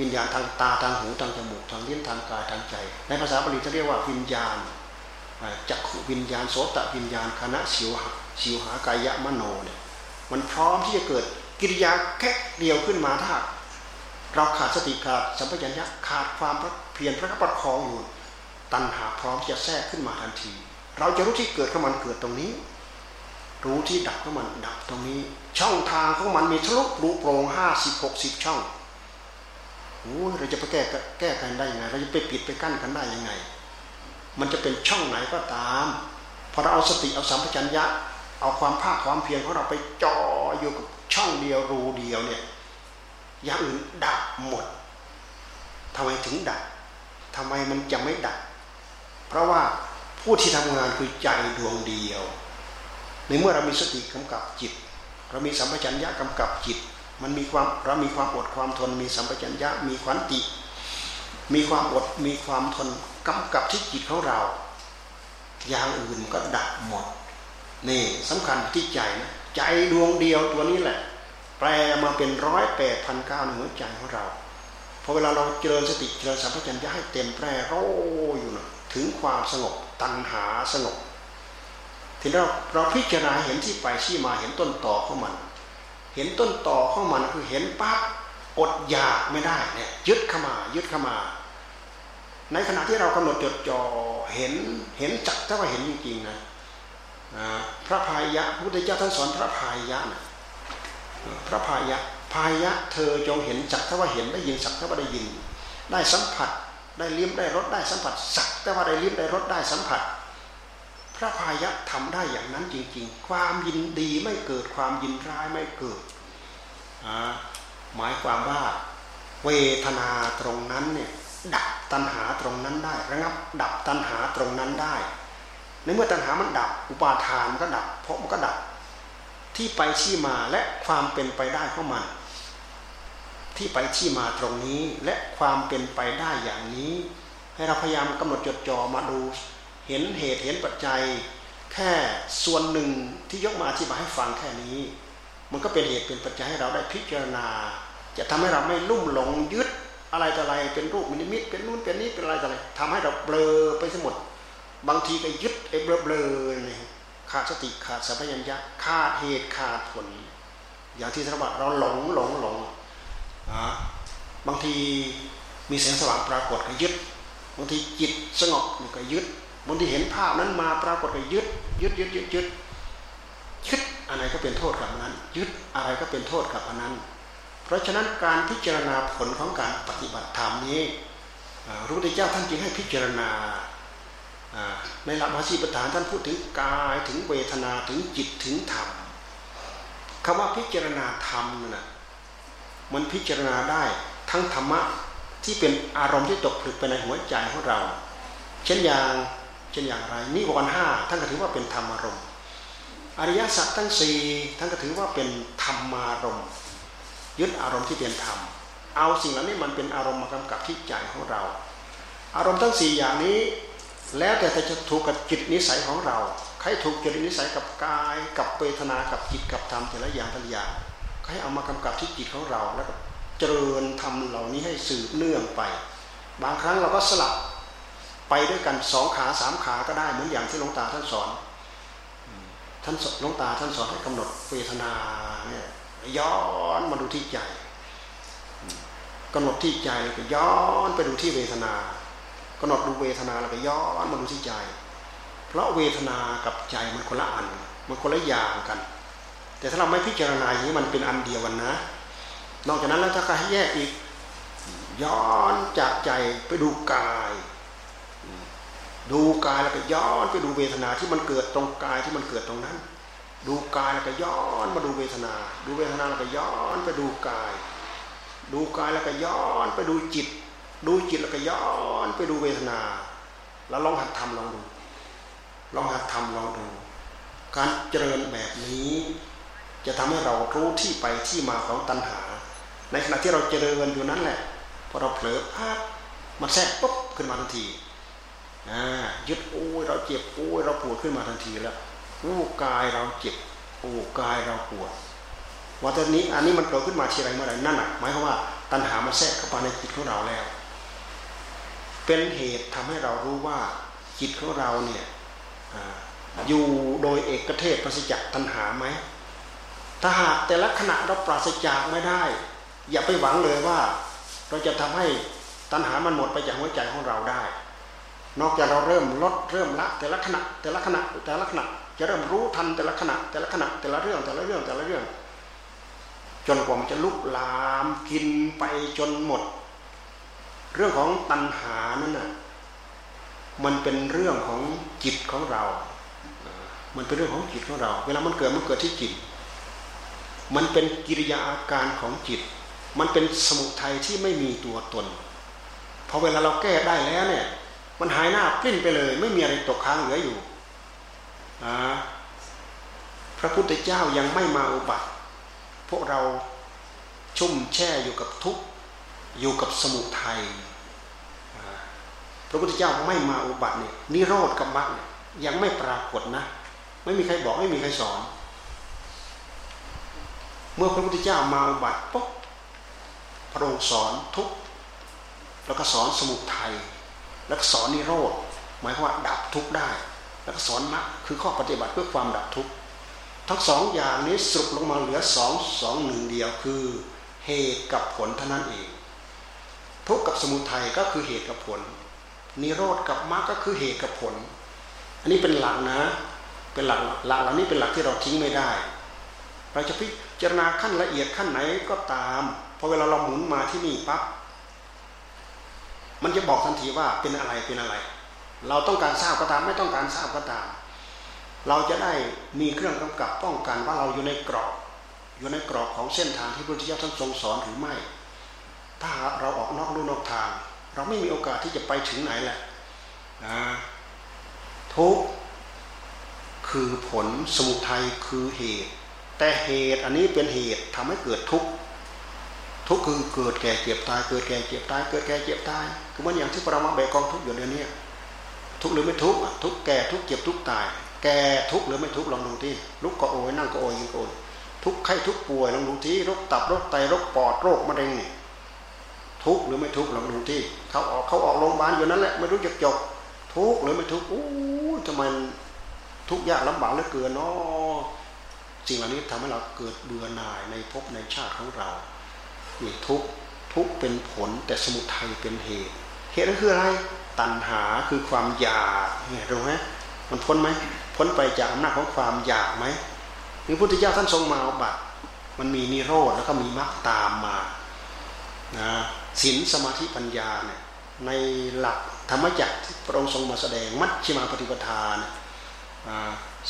วิญญาณทางตาทางหูทางจมูกทางลิ้นทางกายทางใจ ในภาษาบาลีจะเรียกว่าวิญญาณจักขวิญญาณโสตวิญญาณคณะสิวหาสิวหากายะมโนเนี่ยมันพร้อมที่จะเกิดกิริยาแค่เดียวขึ้นมาถ้าเราขาดสติขาดสัมปชัญญะขาดความเพียรพระคับประคองอยู่ตัณหาพร้อมที่จะแทรกขึ้นมาทันที เราจะรู้ที่เกิดของมันเกิดตรงนี้ รู้ที่ดับของมันดับตรงนี้ ช่องทางของมันมีทะลุปลุโปร่งห้าสิบหกสิบช่อง โอ้เราจะไปแก้แก้กันได้ยังไง เราจะไปปิดไปกั้นกันได้ยังไง มันจะเป็นช่องไหนก็ตามพอเราเอาสติเอาสัมปชัญญะ เอาความภาคความเพียรของเราไปจ่ออยู่กับช่องเดียวรูเดียวเนี่ยอย่างอื่นดับหมดทำไมถึงดับทำไมมันจะไม่ดับ เพราะว่าผู้ที่ทำงานคือใจดวงเดียว ในเมื่อเรามีสติกำกับจิต เรามีสัมปชัญญะกำกับจิต มันมีความเรามีความอดความทน มีสัมปชัญญะมีขวัญติ มีความอดมีความทนกำกับที่จิตของเราอย่างอื่นก็ดับหมดนี่สำคัญที่ใจนะใจดวงเดียวตัวนี้แหละ แปลมาเป็นร้อยแปดพันเก้าในหัวใจของเราพอเวลาเราเจริญสติเจริญสัมปชัญญะให้เต็มแปรโรอยู่นะถึงความสงบตัณหาสงบทีนี้เราเราพิจารณาเห็นที่ไปที่มาเห็นต้นต่อของมัน เห็นต้นต่อของมันคือเห็นปั๊บอดอยากไม่ได้เนี่ยยึดเข้ามา ยึดเข้ามา ในขณะที่เรากำหนดจดจ่อเห็นเห็นจักถ้าว่าเห็นจริงๆนะพระพายะพระพุทธเจ้าท่านสอนพระพายะนะพระพายะพายะเธอจงเห็นจักถ้าว่าเห็นได้ยินสักถ้าว่าได้ยิน ได้สัมผัสได้ลิ้มได้รสได้สัมผัสสักแต่ว่าได้ลิ้มได้รสได้สัมผัส พระพายะทำได้อย่างนั้นจริง ๆ ความยินดีไม่เกิดความยินร้ายไม่เกิด หมายความว่าเวทนาตรงนั้นเนี่ยดับตัณหาตรงนั้นได้ระงับ ดับตัณหาตรงนั้นได้ ในเมื่อตัณหามันดับอุปาทานมันก็ดับเพราะมันก็ดับ ที่ไปที่มาและความเป็นไปได้ของมัน ที่ไปที่มาตรงนี้และความเป็นไปได้อย่างนี้ ให้เราพยายามกำหนดจดจ่อมาดู เห็นเหตุเห็นปัจจัย แค่ส่วนหนึ่งที่ยกมาอธิบายให้ฟังแค่นี้ มันก็เป็นเหตุเป็นปัจจัยให้เราได้พิจารณา จะทำให้เราไม่ลุ่มหลงยึดอะไรต่ออะไรเป็นรูปมินิมิตเป็นนู่นเป็นนี้เป็นอะไรต่ออะไรทำให้เราเบลอไปทั้งหมด บางทีก็ยึดไอ้เบลอเบลอเลยขาดสติขาดสัมปชัญญะขาดเหตุขาดผล อย่างที่ท่านบอกเราหลงหลงหลงบางทีมีแสงสว่างปรากฏก็ยึด บางทีจิตสงบก็ยึด บางทีเห็นภาพนั้นมาปรากฏไปยึดยึดยึดยึดยึดยึดอะไรก็เป็นโทษกับนั้น ยึดอะไรก็เป็นโทษกับอันนั้น เพราะฉะนั้นการพิจารณาผลของการปฏิบัติธรรมนี้พระพุทธเจ้าท่านจึงให้พิจารณาในหลักภาษีประธานท่านพูดถึงกายถึงเวทนาถึงจิตถึงธรรมคำว่าพิจารณาธรรมน่ะมันพิจารณาได้ทั้งธรรมะที่เป็นอารมณ์ที่ตกผลึกไปในหัวใจของเรา เช่นอย่าง เช่นอย่างไรนิวรณ์ห้าท่านก็ถือว่าเป็นธรรมารมณ์อริยสัจทั้งสี่ท่านก็ถือว่าเป็นธรรมารมณ์ยึดอารมณ์ที่เป็นธรรม เอาสิ่งเหล่านี้มันเป็นอารมณ์มากำกับที่ใจของเรา อารมณ์ทั้งสี่อย่างนี้ แล้วแต่จะถูกกับจิตนิสัยของเรา ใครถูกจิตนิสัยกับกาย กับเวทนากับจิตกับธรรมแต่ละอย่างแต่ละอย่างให้เอามากำกับที่จิตของเราแล้วก็เจริญทำเหล่านี้ให้สืบเนื่องไป บางครั้งเราก็สลับ ไปด้วยกันสองขาสามขาก็ได้เหมือนอย่างที่หลวงตาท่านสอนท่านหลวงตาท่านสอนให้กำหนดเวทนาเนี่ยย้อนมาดูที่ใจกำหนดที่ใจแล้วก็ย้อนไปดูที่เวทนากำหนดดูเวทนาแล้วก็ย้อนมาดูที่ใจ เพราะเวทนากับใจมันคนละอันมันคนละอย่างกัน แต่ถ้าเราไม่พิจารณาอย่างนี้มันเป็นอันเดียวกันนะ นอกจากนั้นแล้วถ้าใครแยกอีก ย้อนจากใจไปดูกาย ดูกายแล้วก็ย้อนไปดูเวทนาที่มันเกิดตรงกายที่มันเกิดตรงนั้น ดูกายแล้วก็ย้อนมาดูเวทนา ดูเวทนาแล้วก็ย้อนไปดูกาย ดูกายแล้วก็ย้อนไปดูจิต ดูจิตแล้วก็ย้อนไปดูเวทนา แล้วลองหัดทำลองดู ลองหัดทำลองดู การเจริญแบบนี้ จะทำให้เรารู้ที่ไปที่มาของตัณหา ในขณะที่เราเจริญอยู่นั้นแหละพอเราเผลอภาพมันแทรกปุ๊บขึ้นมาทันที ยึดโอ้ยเราเจ็บโอ้ยเราปวดขึ้นมาทันทีแล้วโอ้กายเราเจ็บโอ้กายเราปวดวันนี้อันนี้มันเกิดขึ้นมาทีไรเมื่อไรนั่นหะหมายความว่าตัณหามันแทรกเข้าไปในจิตของเราแล้ว เป็นเหตุทำให้เรารู้ว่าจิตของเราเนี่ยอยู่โดยเอกเทศปราศจากตัณหาไหมถ้าหากแต่ละขณะเราปราศจากไม่ได้ อย่าไปหวังเลยว่า เราจะทำให้ตัณหามันหมดไปจากหัวใจของเราได้ นอกจากเราเริ่มลดเริ่มละแต่ละขณะแต่ละขณะแต่ละขณะจะเริ่มรู้ทันแต่ละขณะแต่ละขณะแต่ละเรื่องแต่ละเรื่องแต่ละเรื่อง จนกว่ามันจะลุกลามกินไปจนหมด เรื่องของตัณหานั่นน่ะมันเป็นเรื่องของจิตของเรา มันเป็นเรื่องของจิตของเรา เวลามันเกิดมันเกิดที่จิต มันเป็นกิริยาอาการของจิต มันเป็นสมุทัยที่ไม่มีตัวตน พอเวลาเราแก้ได้แล้วเนี่ย มันหายหน้าปลิ้นไปเลย ไม่มีอะไรตกค้างเหลืออยู่พระพุทธเจ้ายังไม่มาอุบัติ พวกเราชุ่มแช่อยู่กับทุกอยู่กับสมุทัยพระพุทธเจ้าไม่มาอุบัติเนี่ยนิโรธกับมรรคยังไม่ปรากฏนะ ไม่มีใครบอกไม่มีใครสอน เมื่อพระพุทธเจ้ามาอุบัติปุ๊บพระองค์สอนทุกแล้วก็สอนสมุทัย แล้วสอนนิโรธหมายความว่าดับทุกได้ แล้วสอนมรรคคือข้อปฏิบัติเพื่อความดับทุกข์ทั้งสองอย่างนี้สรุปลงมาเหลือสองสองหนึ่งเดียวคือเหตุกับผลเท่านั้นเอง ทุกข์กับสมุทัยก็คือเหตุกับผล นิโรธกับมรรคก็คือเหตุกับผล อันนี้เป็นหลักนะเป็นหลักหลักเหล่านี้เป็นหลักที่เราทิ้งไม่ได้ เราจะพิจารณาขั้นละเอียดขั้นไหนก็ตามพอเวลาเราหมุนมาที่นี่ปั๊บ มันจะบอกทันทีว่าเป็นอะไรเป็นอะไร เราต้องการทราบก็ตามไม่ต้องการทราบก็ตาม เราจะได้มีเครื่องกำกับป้องกันว่าเราอยู่ในกรอบ อยู่ในกรอบของเส้นทางที่พระพุทธเจ้าท่านทรงสอนหรือไม่ ถ้าเราออกนอกลู่นอกทาง เราไม่มีโอกาสที่จะไปถึงไหนแหละนะทุกคือผลสมุทัยคือเหตุ แต่เหตุอันนี้เป็นเหตุทำให้เกิดทุกข์ทุกข์คือเกิดแก่เจ็บตาย เกิดแก่เจ็บตาย เกิดแก่เจ็บตาย คือมันอย่างที่ปรมาแบกกองทุกอยู่เดี๋ยวนี้ทุกหรือไม่ทุกทุกแก่ทุกเจ็บทุกตาย แก่ทุกหรือไม่ทุกลองดูที่ลุกก็โอยนั่งก็โอยยิงก็โอยทุกไข้ทุกป่วยลองดูที่โรคตับโรคไตโรคปอดโรคมะเร็งนี่ทุกหรือไม่ทุกลองดูที่เขาออกเขาออกโรงพยาบาลอยู่นั่นแหละไม่รู้จะจบทุกหรือไม่ทุกอู้ทำไมทุกยากลำบากเหลือเกินเนาะสิ่งเหล่านี้ทำให้เราเกิดเบื่อหน่ายในภพในชาติของเรานี่ทุกทุกเป็นผลแต่สมุทัยเป็นเหตุ เหตุนั้นคืออะไรตัณหาคือความอยากเนี่ยรู้ไหมมันพ้นไหมพ้นไปจากอำนาจของความอยากไหมพระพุทธเจ้าท่านทรงมาบัตมันมีนิโรธแล้วก็มีมรรคตามมานะศีลสมาธิปัญญาเนี่ยในหลักธรรมจักรที่พระองค์ทรงมาแสดงมัชฌิมาปฏิปทาเนี่ย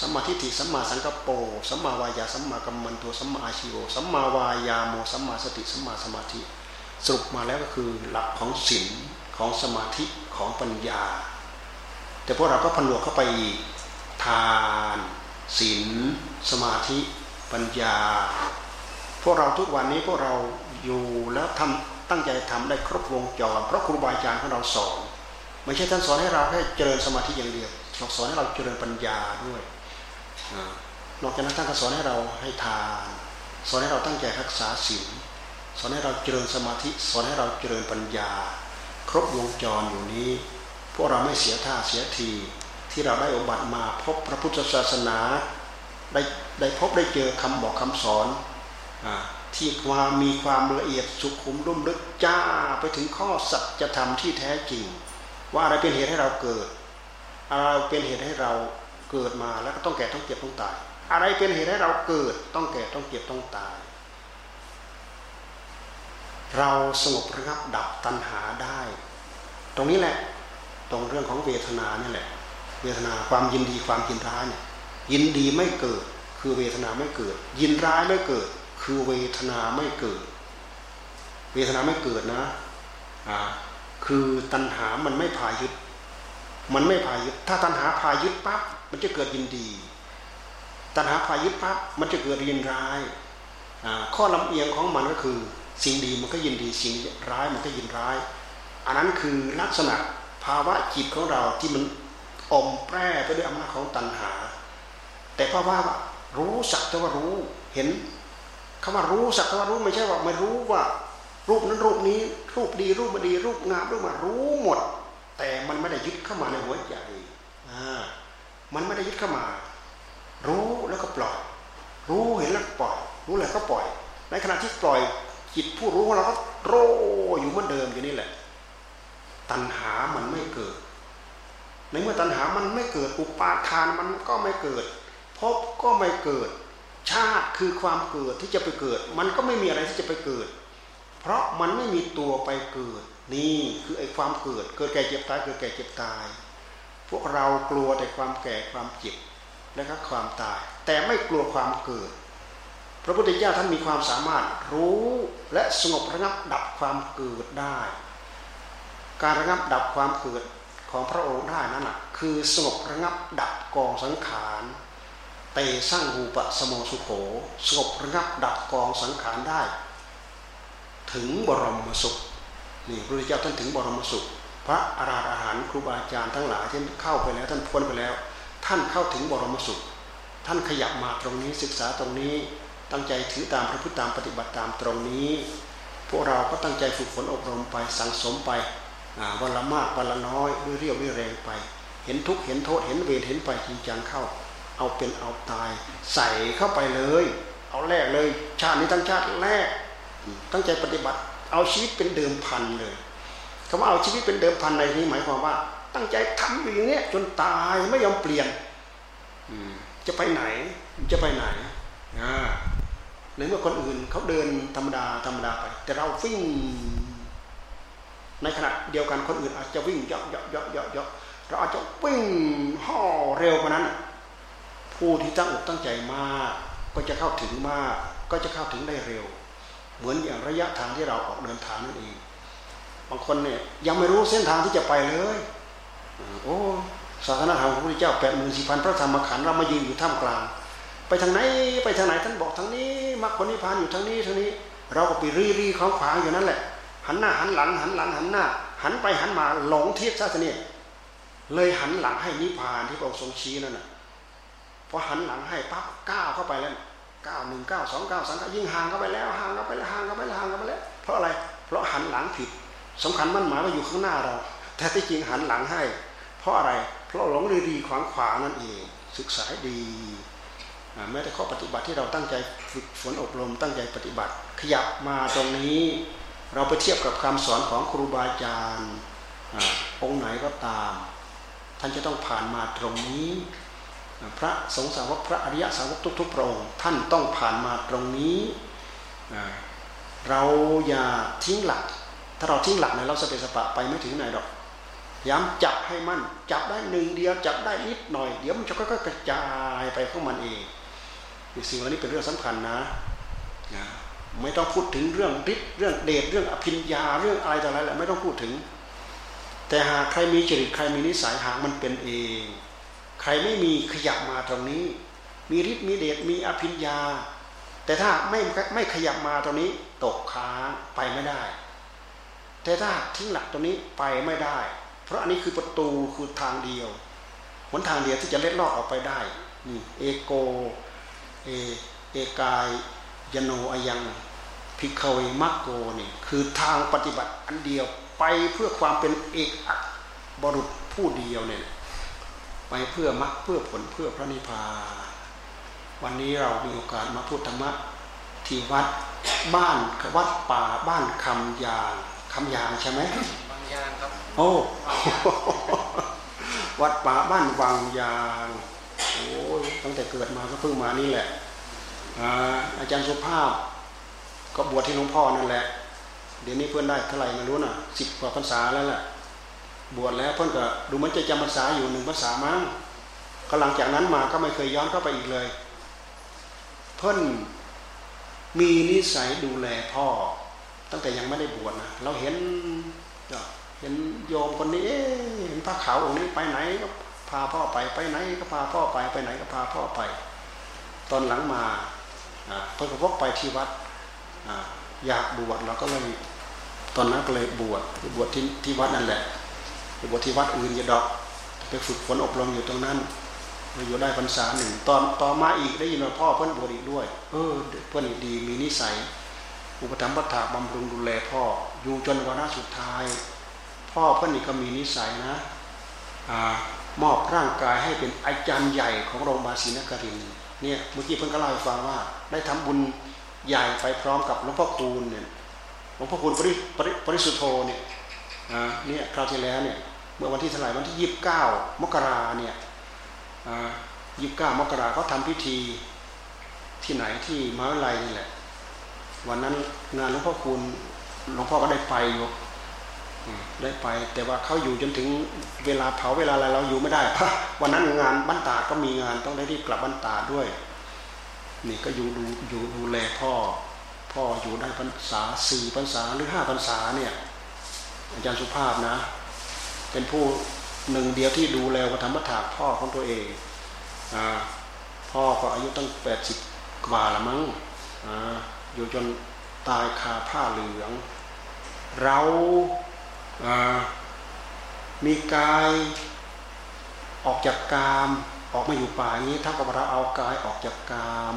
สัมมาทิฏฐิสัมมาสังกปรสัมมาวายาสัมมากัมมันโตสัมมาอาชิโวสัมมาวายาโมสัมมาสติสัมมาสมาธิ สรุปมาแล้วก็คือหลักของศีล ของสมาธิของปัญญา แต่พวกเราก็ผนวกเข้าไปทานศีลสมาธิปัญญา พวกเราทุกวันนี้พวกเราอยู่แล้วทำตั้งใจทำได้ครบวงจรเพราะครูบาอาจารย์ของเราสอนไม่ใช่ท่านสอนให้เราแค่เจริญสมาธิอย่างเดียวสอนให้เราเจริญปัญญาด้วยนอกจากนั้นท่านก็สอนให้เราให้ทานสอนให้เราตั้งใจรักษาศีลสอนให้เราเจริญสมาธิสอนให้เราเจริญปัญญา ครบวงจรอยู่นี้ พวกเราไม่เสียท่าเสียที ที่เราได้อบัติมาพบพระพุทธศาสนาได้ได้พบได้เจอคำบอกคำสอนอที่ความมีความละเอียดสุขุมรุ่มลึกจ้าไปถึงข้อสัจธรรมที่แท้จริง ว่าอะไรเป็นเหตุให้เราเกิด อะไรเป็นเหตุให้เราเกิดมาแล้วก็ต้องแก่ต้องเจ็บต้องตาย อะไรเป็นเหตุให้เราเกิด ต้องแก่ต้องเจ็บต้องตาย เราสงบระงับดับตัณหาได้ ตรงนี้แหละตรงเรื่องของเวทนานี่แหละ เวทนาความยินดีความยินร้ายเนี่ยยินดีไม่เกิด คือเวทนาไม่เกิด ยินร้ายไม่เกิด คือเวทนาไม่เกิด เวทนาไม่เกิดนะอ่าคือตัณหามันไม่พายึด มันไม่พายึด ถ้าตัณหาพายึดปั๊บมันจะเกิดยินดี ตัณหาพายึดปั๊บมันจะเกิดยินร้าย ข้อลำเอียงของมันก็คือ สิ่งดีมันก็ยินดีสิ่งร้ายมันก็ยินร้าย อันนั้นคือลักษณะภาวะจิตของเราที่มันอมแปรไปด้วยอำนาจของตัณหา แต่เพราะว่ารู้สักแต่ว่ารู้เห็นคำว่ารู้สักแต่ว่ารู้ไม่ใช่ว่าไม่รู้ว่า รูปนั้นรูปนี้ รูปดีรูปไม่ดี รูปงามรูปมารู้หมด แต่มันไม่ได้ยึดเข้ามาในหัวใจอ่ามันไม่ได้ยึดเข้ามา รู้แล้วก็ปล่อย รู้เห็นแล้วปล่อย รู้แล้วก็ปล่อย ในขณะที่ปล่อย จิตผู้รู้เราก็โรอยู่เหมือนเดิมอยู่นี่แหละ ตัณหามันไม่เกิด ในเมื่อตัณหามันไม่เกิดอุปาทานมันก็ไม่เกิดพบก็ไม่เกิด ชาติคือความเกิดที่จะไปเกิด มันก็ไม่มีอะไรที่จะไปเกิด เพราะมันไม่มีตัวไปเกิด นี่คือไอ้ความเกิด เกิดแก่เจ็บตายเกิดแก่เจ็บตาย พวกเรากลัวแต่ความแก่ความเจ็บและก็ความตาย แต่ไม่กลัวความเกิด พระพุทธเจ้าท่านมีความสามารถรู้และสงบระงับดับความเกิดได้ การระงับดับความเกิดของพระองค์ได้นั่นแหะคือสงบระงับดับกองสังขารเตสร้างรูปะสมสุโขสงบระงับดับกองสังขารได้ ถึงบรมสุขนี่พระพุทธเจ้าท่านถึงบรมสุข พระอาราหันครูบาอาจารย์ทั้งหลายที่เข้าไปแล้วท่านพ้นไปแล้ว ท่านเข้าถึงบรมสุข ท่านขยับมาตรงนี้ศึกษาตรงนี้ ตั้งใจถือตามพระพุทธตามปฏิบัติตามตรงนี้ พวกเราก็ตั้งใจฝึกฝนอบรมไปสังสมไปวันละมากวันละน้อยด้วยเรียวด้วยแรงไป เห็นทุกเห็นโทษเห็นเวรเห็นไปจริงจังเข้า เอาเป็นเอาตาย ใส่เข้าไปเลย เอาแรกเลย ชาตินี้ทั้งชาติแรก ตั้งใจปฏิบัติ เอาชีวิตเป็นเดิมพันเลยคำว่าเอาชีวิตเป็นเดิมพันในนี้หมายความว่า ตั้งใจทำอย่างนี้จนตายไม่ยอมเปลี่ยนจะไปไหนจะไปไหนอ่า ในเมื่อคนอื่นเขาเดินธรรมดาธรรมดาไป แต่เราวิ่ง ในขณะเดียวกันคนอื่นอาจจะวิ่งเยาะเยาะเยาะเยาะเราอาจจะวิ่งห่อเร็วกว่านั้น ผู้ที่ตั้งอกตั้งใจมาก ก็จะเข้าถึงมาก ก็จะเข้าถึงได้เร็ว เหมือนอย่างระยะทางที่เราออกเดินทางนั่นเองบางคนเนี่ยยังไม่รู้เส้นทางที่จะไปเลยโอ้ศาสนาของพระพุทธเจ้าแปดหมื่นสี่พันพระธรรมขันธ์เรามายืนอยู่ท่ามกลาง ไปทางไหนไปทางไหนท่านบอกทางนี้มรรคผลนิพพานอยู่ทางนี้ทางนี้ เราก็ไปรีรีของขวางอยู่นั่นแหละ หันหน้าหันหลัง หันหลังหันหน้า หันไปหันมาหลงทิศซะทีนี้เลยหันหลังให้นิพพานที่พระองค์ทรงชี้นั่นน่ะพอหันหลังให้ปั๊บก้าวเข้าไปแล้วก้าวหนึ่งก้าวสองก้าวสามก้าวยิ่งห่างเข้าไปแล้วห่างเข้าไปแล้วห่างเข้าไปแล้วห่างเข้าไปแล้ว เพราะอะไร เพราะหันหลังผิดสำคัญมั่นหมายว่าอยู่ข้างหน้าเรา แต่ที่จริงหันหลังให้ เพราะอะไร เพราะหลงดีดีขวางขวานั่นเอง ศึกษาดี แม้แต่ข้อปฏิบัติที่เราตั้งใจฝึกฝนอบรม ตั้งใจปฏิบัติ ขยับมาตรงนี้ เราไปเทียบกับคำสอนของครูบาอาจารย์องค์ไหนก็ตาม ท่านจะต้องผ่านมาตรงนี้พระสงฆ์สาวกพระอริยสาวกทุกๆพระองค์ท่านต้องผ่านมาตรงนี้เราอย่าทิ้งหลัก ถ้าเราทิ้งหลักเนี่ยเราสเปสปะไปไม่ถึงไหนหรอกย้ำจับให้มั่นจับได้หนึ่งเดียวจับได้นิดหน่อย เดี๋ยวมันจะค่อยๆกระจายไปของมันเอง สิ่งเหล่านี้เป็นเรื่องสำคัญนะไม่ต้องพูดถึงเรื่องฤทธิ์เรื่องเดชเรื่องอภิญญาเรื่องอะไรต่ออะไรแหละไม่ต้องพูดถึง แต่หากใครมีจริตใครมีนิสัยหากมันเป็นเอง ใครไม่มีขยับมาตรงนี้ มีฤทธิ์มีเดชมีอภิญญา แต่ถ้าไม่ไม่ขยับมาตรงนี้ตกค้างไปไม่ได้ แต่ถ้าทิ้งหลักตรงนี้ไปไม่ได้ เพราะอันนี้คือประตูคือทางเดียวหนทางเดียวที่จะเล็ดลอดออกไปได้นี่เอโก เอเอกายยโนอยังพิกเวมักโกนี่คือทางปฏิบัติอันเดียวไปเพื่อความเป็นเอกอับรุษผู้เดียวเนี่ยไปเพื่อมรรคเพื่อผลเพื่อพระนิพพานวันนี้เรามีโอกาสมาพูดธรรมะที่วัดบ้านวัดป่าบ้านคำยางคำยางใช่ไหมบางยางครับโอ้วัดป่าบ้านวังยาง โอ้ยตั้งแต่เกิดมาก็เพิ่งมานี่แหละอาจารย์สุภาพ ก็บวชที่หลวงพ่อนั่นแหละ เดี๋ยวนี้เพื่อนได้เท่าไหร่ไม่รู้น่ะสิบกว่าพรรษาแล้วแหละบวชแล้วเพื่อนก็ดูมันจะจำพรรษาอยู่หนึ่งพรรษามั้งก็หลังจากนั้นมาก็ไม่เคยย้อนเข้าไปอีกเลย เพื่อนมีนิสัยดูแลพ่อ ตั้งแต่ยังไม่ได้บวชนะเราเห็นเห็นโยมคนนี้เห็นพระขาวองค์นี้ไปไหนก็ พาพ่อไปไปไหนก็พาพ่อไปไปไหนก็พาพ่อไป ตอนหลังมาเพื่อนก็พกไปที่วัดอยากบวชเราก็เลยตอนนั้นก็เลยบวชบวชที่ที่วัดนั่นแหละไปบวชที่วัดอื่นอย่าดอกไปฝึกฝนอบรมอยู่ตรงนั้นมาอยู่ได้พรรษาหนึ่งตอนต่อมาอีกได้ยินว่าพ่อเพื่อนบวชอีกด้วย เออเพื่อนดีมีนิสัย อุปถัมภ์ปัฏฐาบำรุงดูแลพ่ออยู่จนวันสุดท้าย พ่อเพื่อนนี่ก็มีนิสัยนะ มอบร่างกายให้เป็นอาจารย์ใหญ่ของโรงพยาบาลศรีนครินเนี่ยเมื่อกี้เพื่อนก็เล่าให้ฟังว่า ได้ทำบุญใหญ่ไปพร้อมกับหลวงพ่อคูณเนี่ยหลวงพ่อคูณปริปริปริสุทโธเนี่ยเนี่ยคราวที่แล้วเนี่ยเมื่อวันที่เท่าไหร่วันที่ยี่สิบเก้ามกราเนี่ยยี่สิบเก้ามกราเขาทาพิธีที่ไหนที่มหาวิทยาลัยนี่แหละ วันนั้นงานหลวงพ่อคูณหลวงพ่อก็ได้ไปอยู่ ได้ไป แต่ว่าเขาอยู่จนถึงเวลาเผาเวลาอะไรเราอยู่ไม่ได้พระวันนั้นงานบ้านตาก็มีงานต้องได้รีบกลับบ้านตาด้วยนี่ก็อยู่ดูอยู่ดูแลพ่อ พ่ออยู่ได้พรรษาสี่พรรษาหรือห้าพรรษาเนี่ยอาจารย์สุภาพนะ เป็นผู้หนึ่งเดียวที่ดูแลวัฒนธรรมพ่อของตัวเองอพ่อก็อายุตั้งแปดสิบกว่าละมั้งออยู่จนตายคาผ้าเหลือง เรา มีกายออกจากกาม ออกมาอยู่ป่านี้เท่ากับเราเอากายออกจากกาม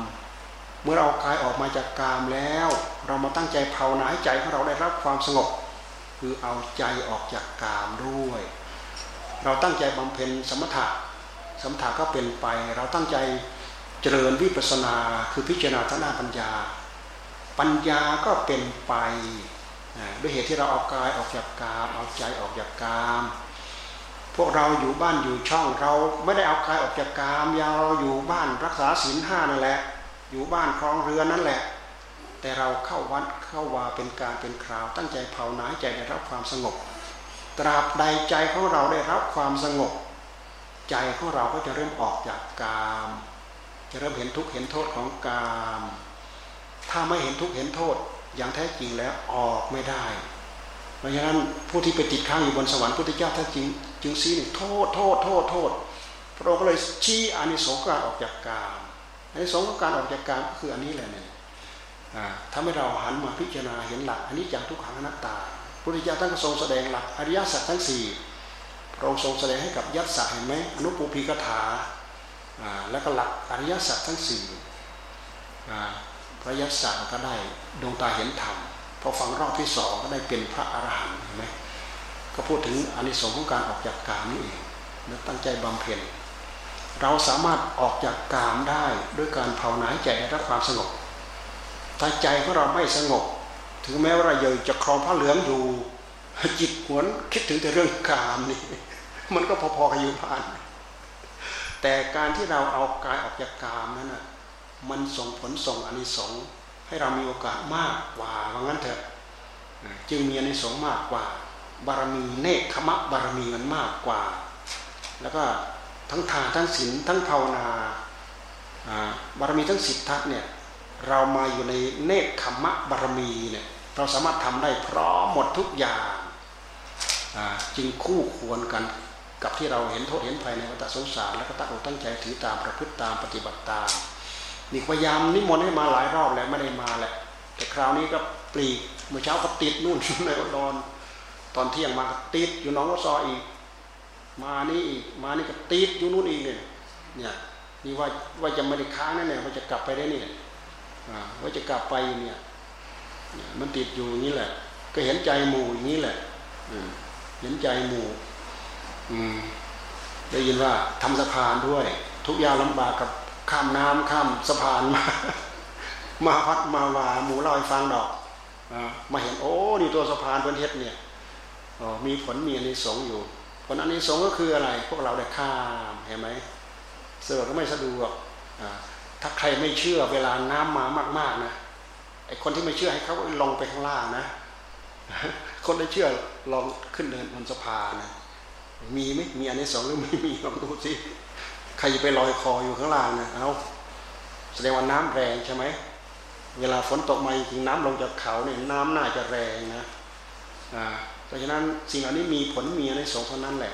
เมื่อเราเอากายออกมาจากกามแล้ว เรามาตั้งใจภาวนาให้ใจของเราได้รับความสงบ คือเอาใจออกจากกามด้วย เราตั้งใจบำเพ็ญสมถะสมถะก็เป็นไป เราตั้งใจเจริญวิปัสนาคือพิจารณาทางด้านปัญญา ปัญญาก็เป็นไป ด้วยเหตุที่เราเอากายออกจากกามเอาใจออกจากกามพวกเราอยู่บ้านอยู่ช่องเราไม่ได้เอากายออกจากกามยาวเราอยู่บ้านรักษาศีลห้านั่นแหละ อยู่บ้านคลองเรือนั่นแหละ แต่เราเข้าวัดเข้าวาเป็นการเป็นคราว ตั้งใจเผาหนาใจได้รับความสงบ ตราบใดใจของเราได้รับความสงบ ใจของเราก็จะเริ่มออกจากกาม จะเริ่มเห็นทุกข์เห็นโทษของกาม ถ้าไม่เห็นทุกข์เห็นโทษ อย่างแท้จริงแล้วออกไม่ได้ เพราะฉะนั้นผู้ที่ไปติดค้างอยู่บนสวรรค์พุทธเจ้าท่านจริงจึงซีนี่โทษโทษโทษโทษพระองค์ก็เลยชี้อานิสงส์การออกจากกามอานิสงส์ของการออกจากกามก็คืออันนี้แหละเนี่ยทำให้เราหันมาพิจารณาเห็นหลักอันนี้จากทุกขังอนัตตาพุทธเจ้าท่านก็ทรงแสดงหลักอริยสัจทั้งสี่พระองค์ทรงแสดงให้กับยัตสัจเห็นไหมอนุปูพีกถาแล้วก็หลักอริยสัจทั้งสี่ พระยัตสัก็ได้ดวงตาเห็นธรรมพอฟังรอบที่สองก็ได้เป็นพระอรหันต์เห็นไหมก็พูดถึงอานิสงส์ของการออกจากกามนี่เองแล้วตั้งใจบำเพ็ญเราสามารถออกจากกามได้ด้วยการภาวนาใจได้รับความสงบถ้าใจของเราไม่สงบ ถึงแม้ว่าเราเยจะครองพระเหลืองอยู่จิตหวนคิดถึงแต่เรื่องกามนี่มันก็พอๆกับอยู่บ้าน แต่การที่เราเอากายออกจากกามนั้นน่ะ มันส่งผลส่งอนิสงส์ให้เรามีโอกาสมากกว่าว่างั้นเถอะจึงมีอนิสงส์มากกว่า บารมีเนคขมะบารมีมันมากกว่า แล้วก็ทั้งทานทั้งศีลทั้งภาวนาบารมีทั้งสิบทัศเนี่ยเรามาอยู่ในเนคขมะบารมีเนี่ยเราสามารถทำได้พร้อมหมดทุกอย่างจึงคู่ควรกันกับที่เราเห็นโทษเห็นภัยในวัฏสงสาร แล้วก็ตั้งอกตั้งใจถือตามประพฤติตามปฏิบัติตาม นี่พยายามนิมนต์ให้มาหลายรอบแล้วไม่ได้มาแหละ แต่คราวนี้ก็ปลีกเมื่อเช้าก็ติดนู่นในอุดรตอนเที่ยงมาก็ติดอยู่น้องวัดซออีก มานี่อีกมานี่ก็ติดอยู่นู่นอีกเนี่ยเนี่ยนี่ว่าว่าจะไม่ได้ค้างนั่นเนี่ยว่าจะกลับไปได้เนี่ยว่าจะกลับไปเนี่ยมันติดอยู่อย่างนี้แหละ ก็เห็นใจหมู่อย่างนี้แหละเห็นใจหมู่ได้ยินว่าทำสะพานด้วย ทุกยาลำบากกับ ข้ามน้ำข้ามสะพานมา มาพัดมาวาหมูเล่าให้ฟังดอกมาเห็นโอ้นี่ตัวสะพานเพื่อนเทศเนี่ยมีผลมีอันนี้สงอยู่ผลอันนี้สงก็คืออะไร พวกเราได้ข้ามเห็นไหมสะดวกก็ไม่สะดวกถ้าใครไม่เชื่อเวลาน้ำมามาก ๆนะไอคนที่ไม่เชื่อให้เขาลงไปข้างล่างนะ คนที่เชื่อลองขึ้นเดินบนสะพานนะมีไหมมีอันนี้สองหรือไม่มีลองดูสิ ใครจะไปลอยคออยู่ข้างล่างเนะเอาแสดงว่าน้ำแรงใช่ไหมเวลาฝนตกมาจริงน้ำลงจากเขาเนี่ยน้ำน่าจะแรงนะอ่าเพราะฉะนั้นสิ่งเหล่านี้มีผลมีในสงเท่านั้นแหละ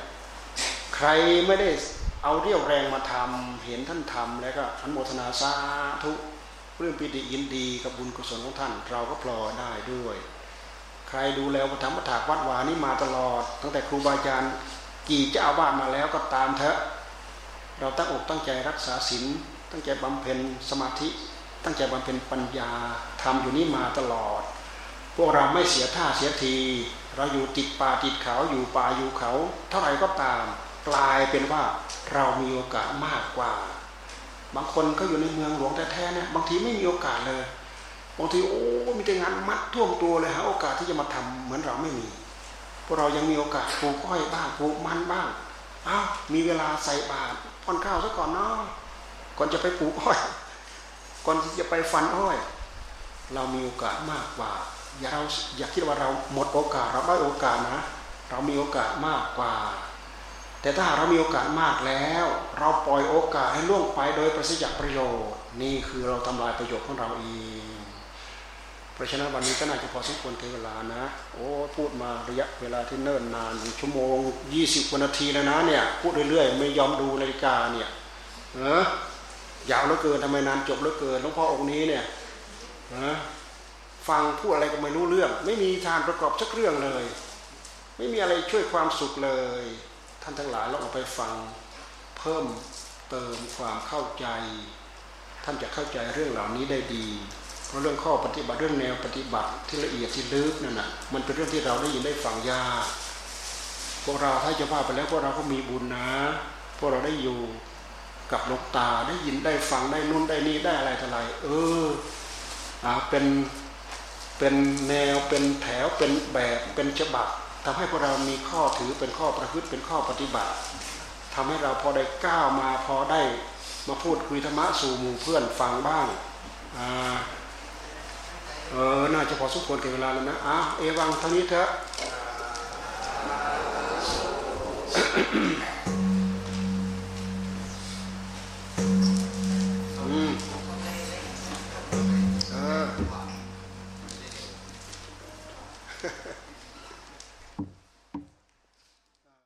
ใครไม่ได้เอาเรี่ยวแรงมาทำเห็นท่านทำแล้วก็อันโมทนาสาธุเรื่องปิติยินดีกับบุญกุศลของท่าน เราก็พลอได้ด้วย ใครดูแลพระธรรมถากวัดวานี้มาตลอด ตั้งแต่ครูบาอาจารย์กี่เจ้าบ้านมาแล้วก็ตามเถอะ เราตั้งอกตั้งใจรักษาศีลตั้งใจบำเพ็ญสมาธิ ตั้งใจบำเพ็ญปัญญาทำอยู่นี้มาตลอด พวกเราไม่เสียท่าเสียที เราอยู่ติดป่าติดเขาอยู่ป่าอยู่เขา เท่าไหร่ก็ตาม กลายเป็นว่าเรามีโอกาสมากกว่า บางคนก็อยู่ในเมืองหลวงแท้ๆเนี่ยบางทีไม่มีโอกาสเลยบางทีโอ้มีแต่งานมัดท่วมตัวเลยหาโอกาสที่จะมาทำเหมือนเราไม่มีพวกเรายังมีโอกาสปลูกอ้อยบ้างปลูกมันบ้างอ้าวมีเวลาใส่บาตร ป้อนข้าวซะก่อนเนาะก่อนจะไปปลูกอ้อย ก่อนจะไปฟันอ้อย เรามีโอกาสมากกว่า อย่าเราอย่าคิดว่าเราหมดโอกาสเราได้โอกาสนะ เรามีโอกาสมากกว่า แต่ถ้าเรามีโอกาสมากแล้ว เราปล่อยโอกาสให้ล่วงไปโดยประสิทธิประโยชน์ นี่คือเราทำลายประโยชน์ของเราเอง เพราะฉะนั้นวันนี้ก็น่าจะพอสมควรเวลานะ โอ้พูดมาระยะเวลาที่เนิ่นนานชั่วโมงยี่สิบนาทีแล้วนะเนี่ยพูดเรื่อยๆ ไม่ยอมดูนาฬิกาเนี่ยเออยาวเหลือเกินทำไมนานจบเหลือเกินหลวงพ่อองค์นี้เนี่ยเออฟังพูดอะไรก็ไม่รู้เรื่อง ไม่มีทานประกอบสักเรื่องเลย ไม่มีอะไรช่วยความสุขเลย ท่านทั้งหลายลองเอาไปฟังเพิ่มเติมความเข้าใจ ท่านจะเข้าใจเรื่องเหล่านี้ได้ดี เรื่องข้อปฏิบัติเรื่องแนวปฏิบัติที่ละเอียดที่ลึกนั่นนะมันเป็นเรื่องที่เราได้ยินได้ฟังยากพวกเราถ้าจะว่าไปแล้วพวกเราก็มีบุญนะ พวกเราได้อยู่กับลูกตาได้ยินได้ฟังได้นุ่นได้นี่ได้อะไรต่ออะไรเอออ่าเป็นเป็นแนวเป็นแถวเป็นแบบเป็นฉบับทำให้พวกเรามีข้อถือเป็นข้อประพฤติเป็นข้อปฏิบัติทำให้เราพอได้ก้าวมาพอได้มาพูดคุยธรรมะสู่หมู่เพื่อนฟังบ้างอ่า เออ น่าจะพอสุมควรแก่เวลาแล้วนะ อ้าเอวังเท่านี้เถอะ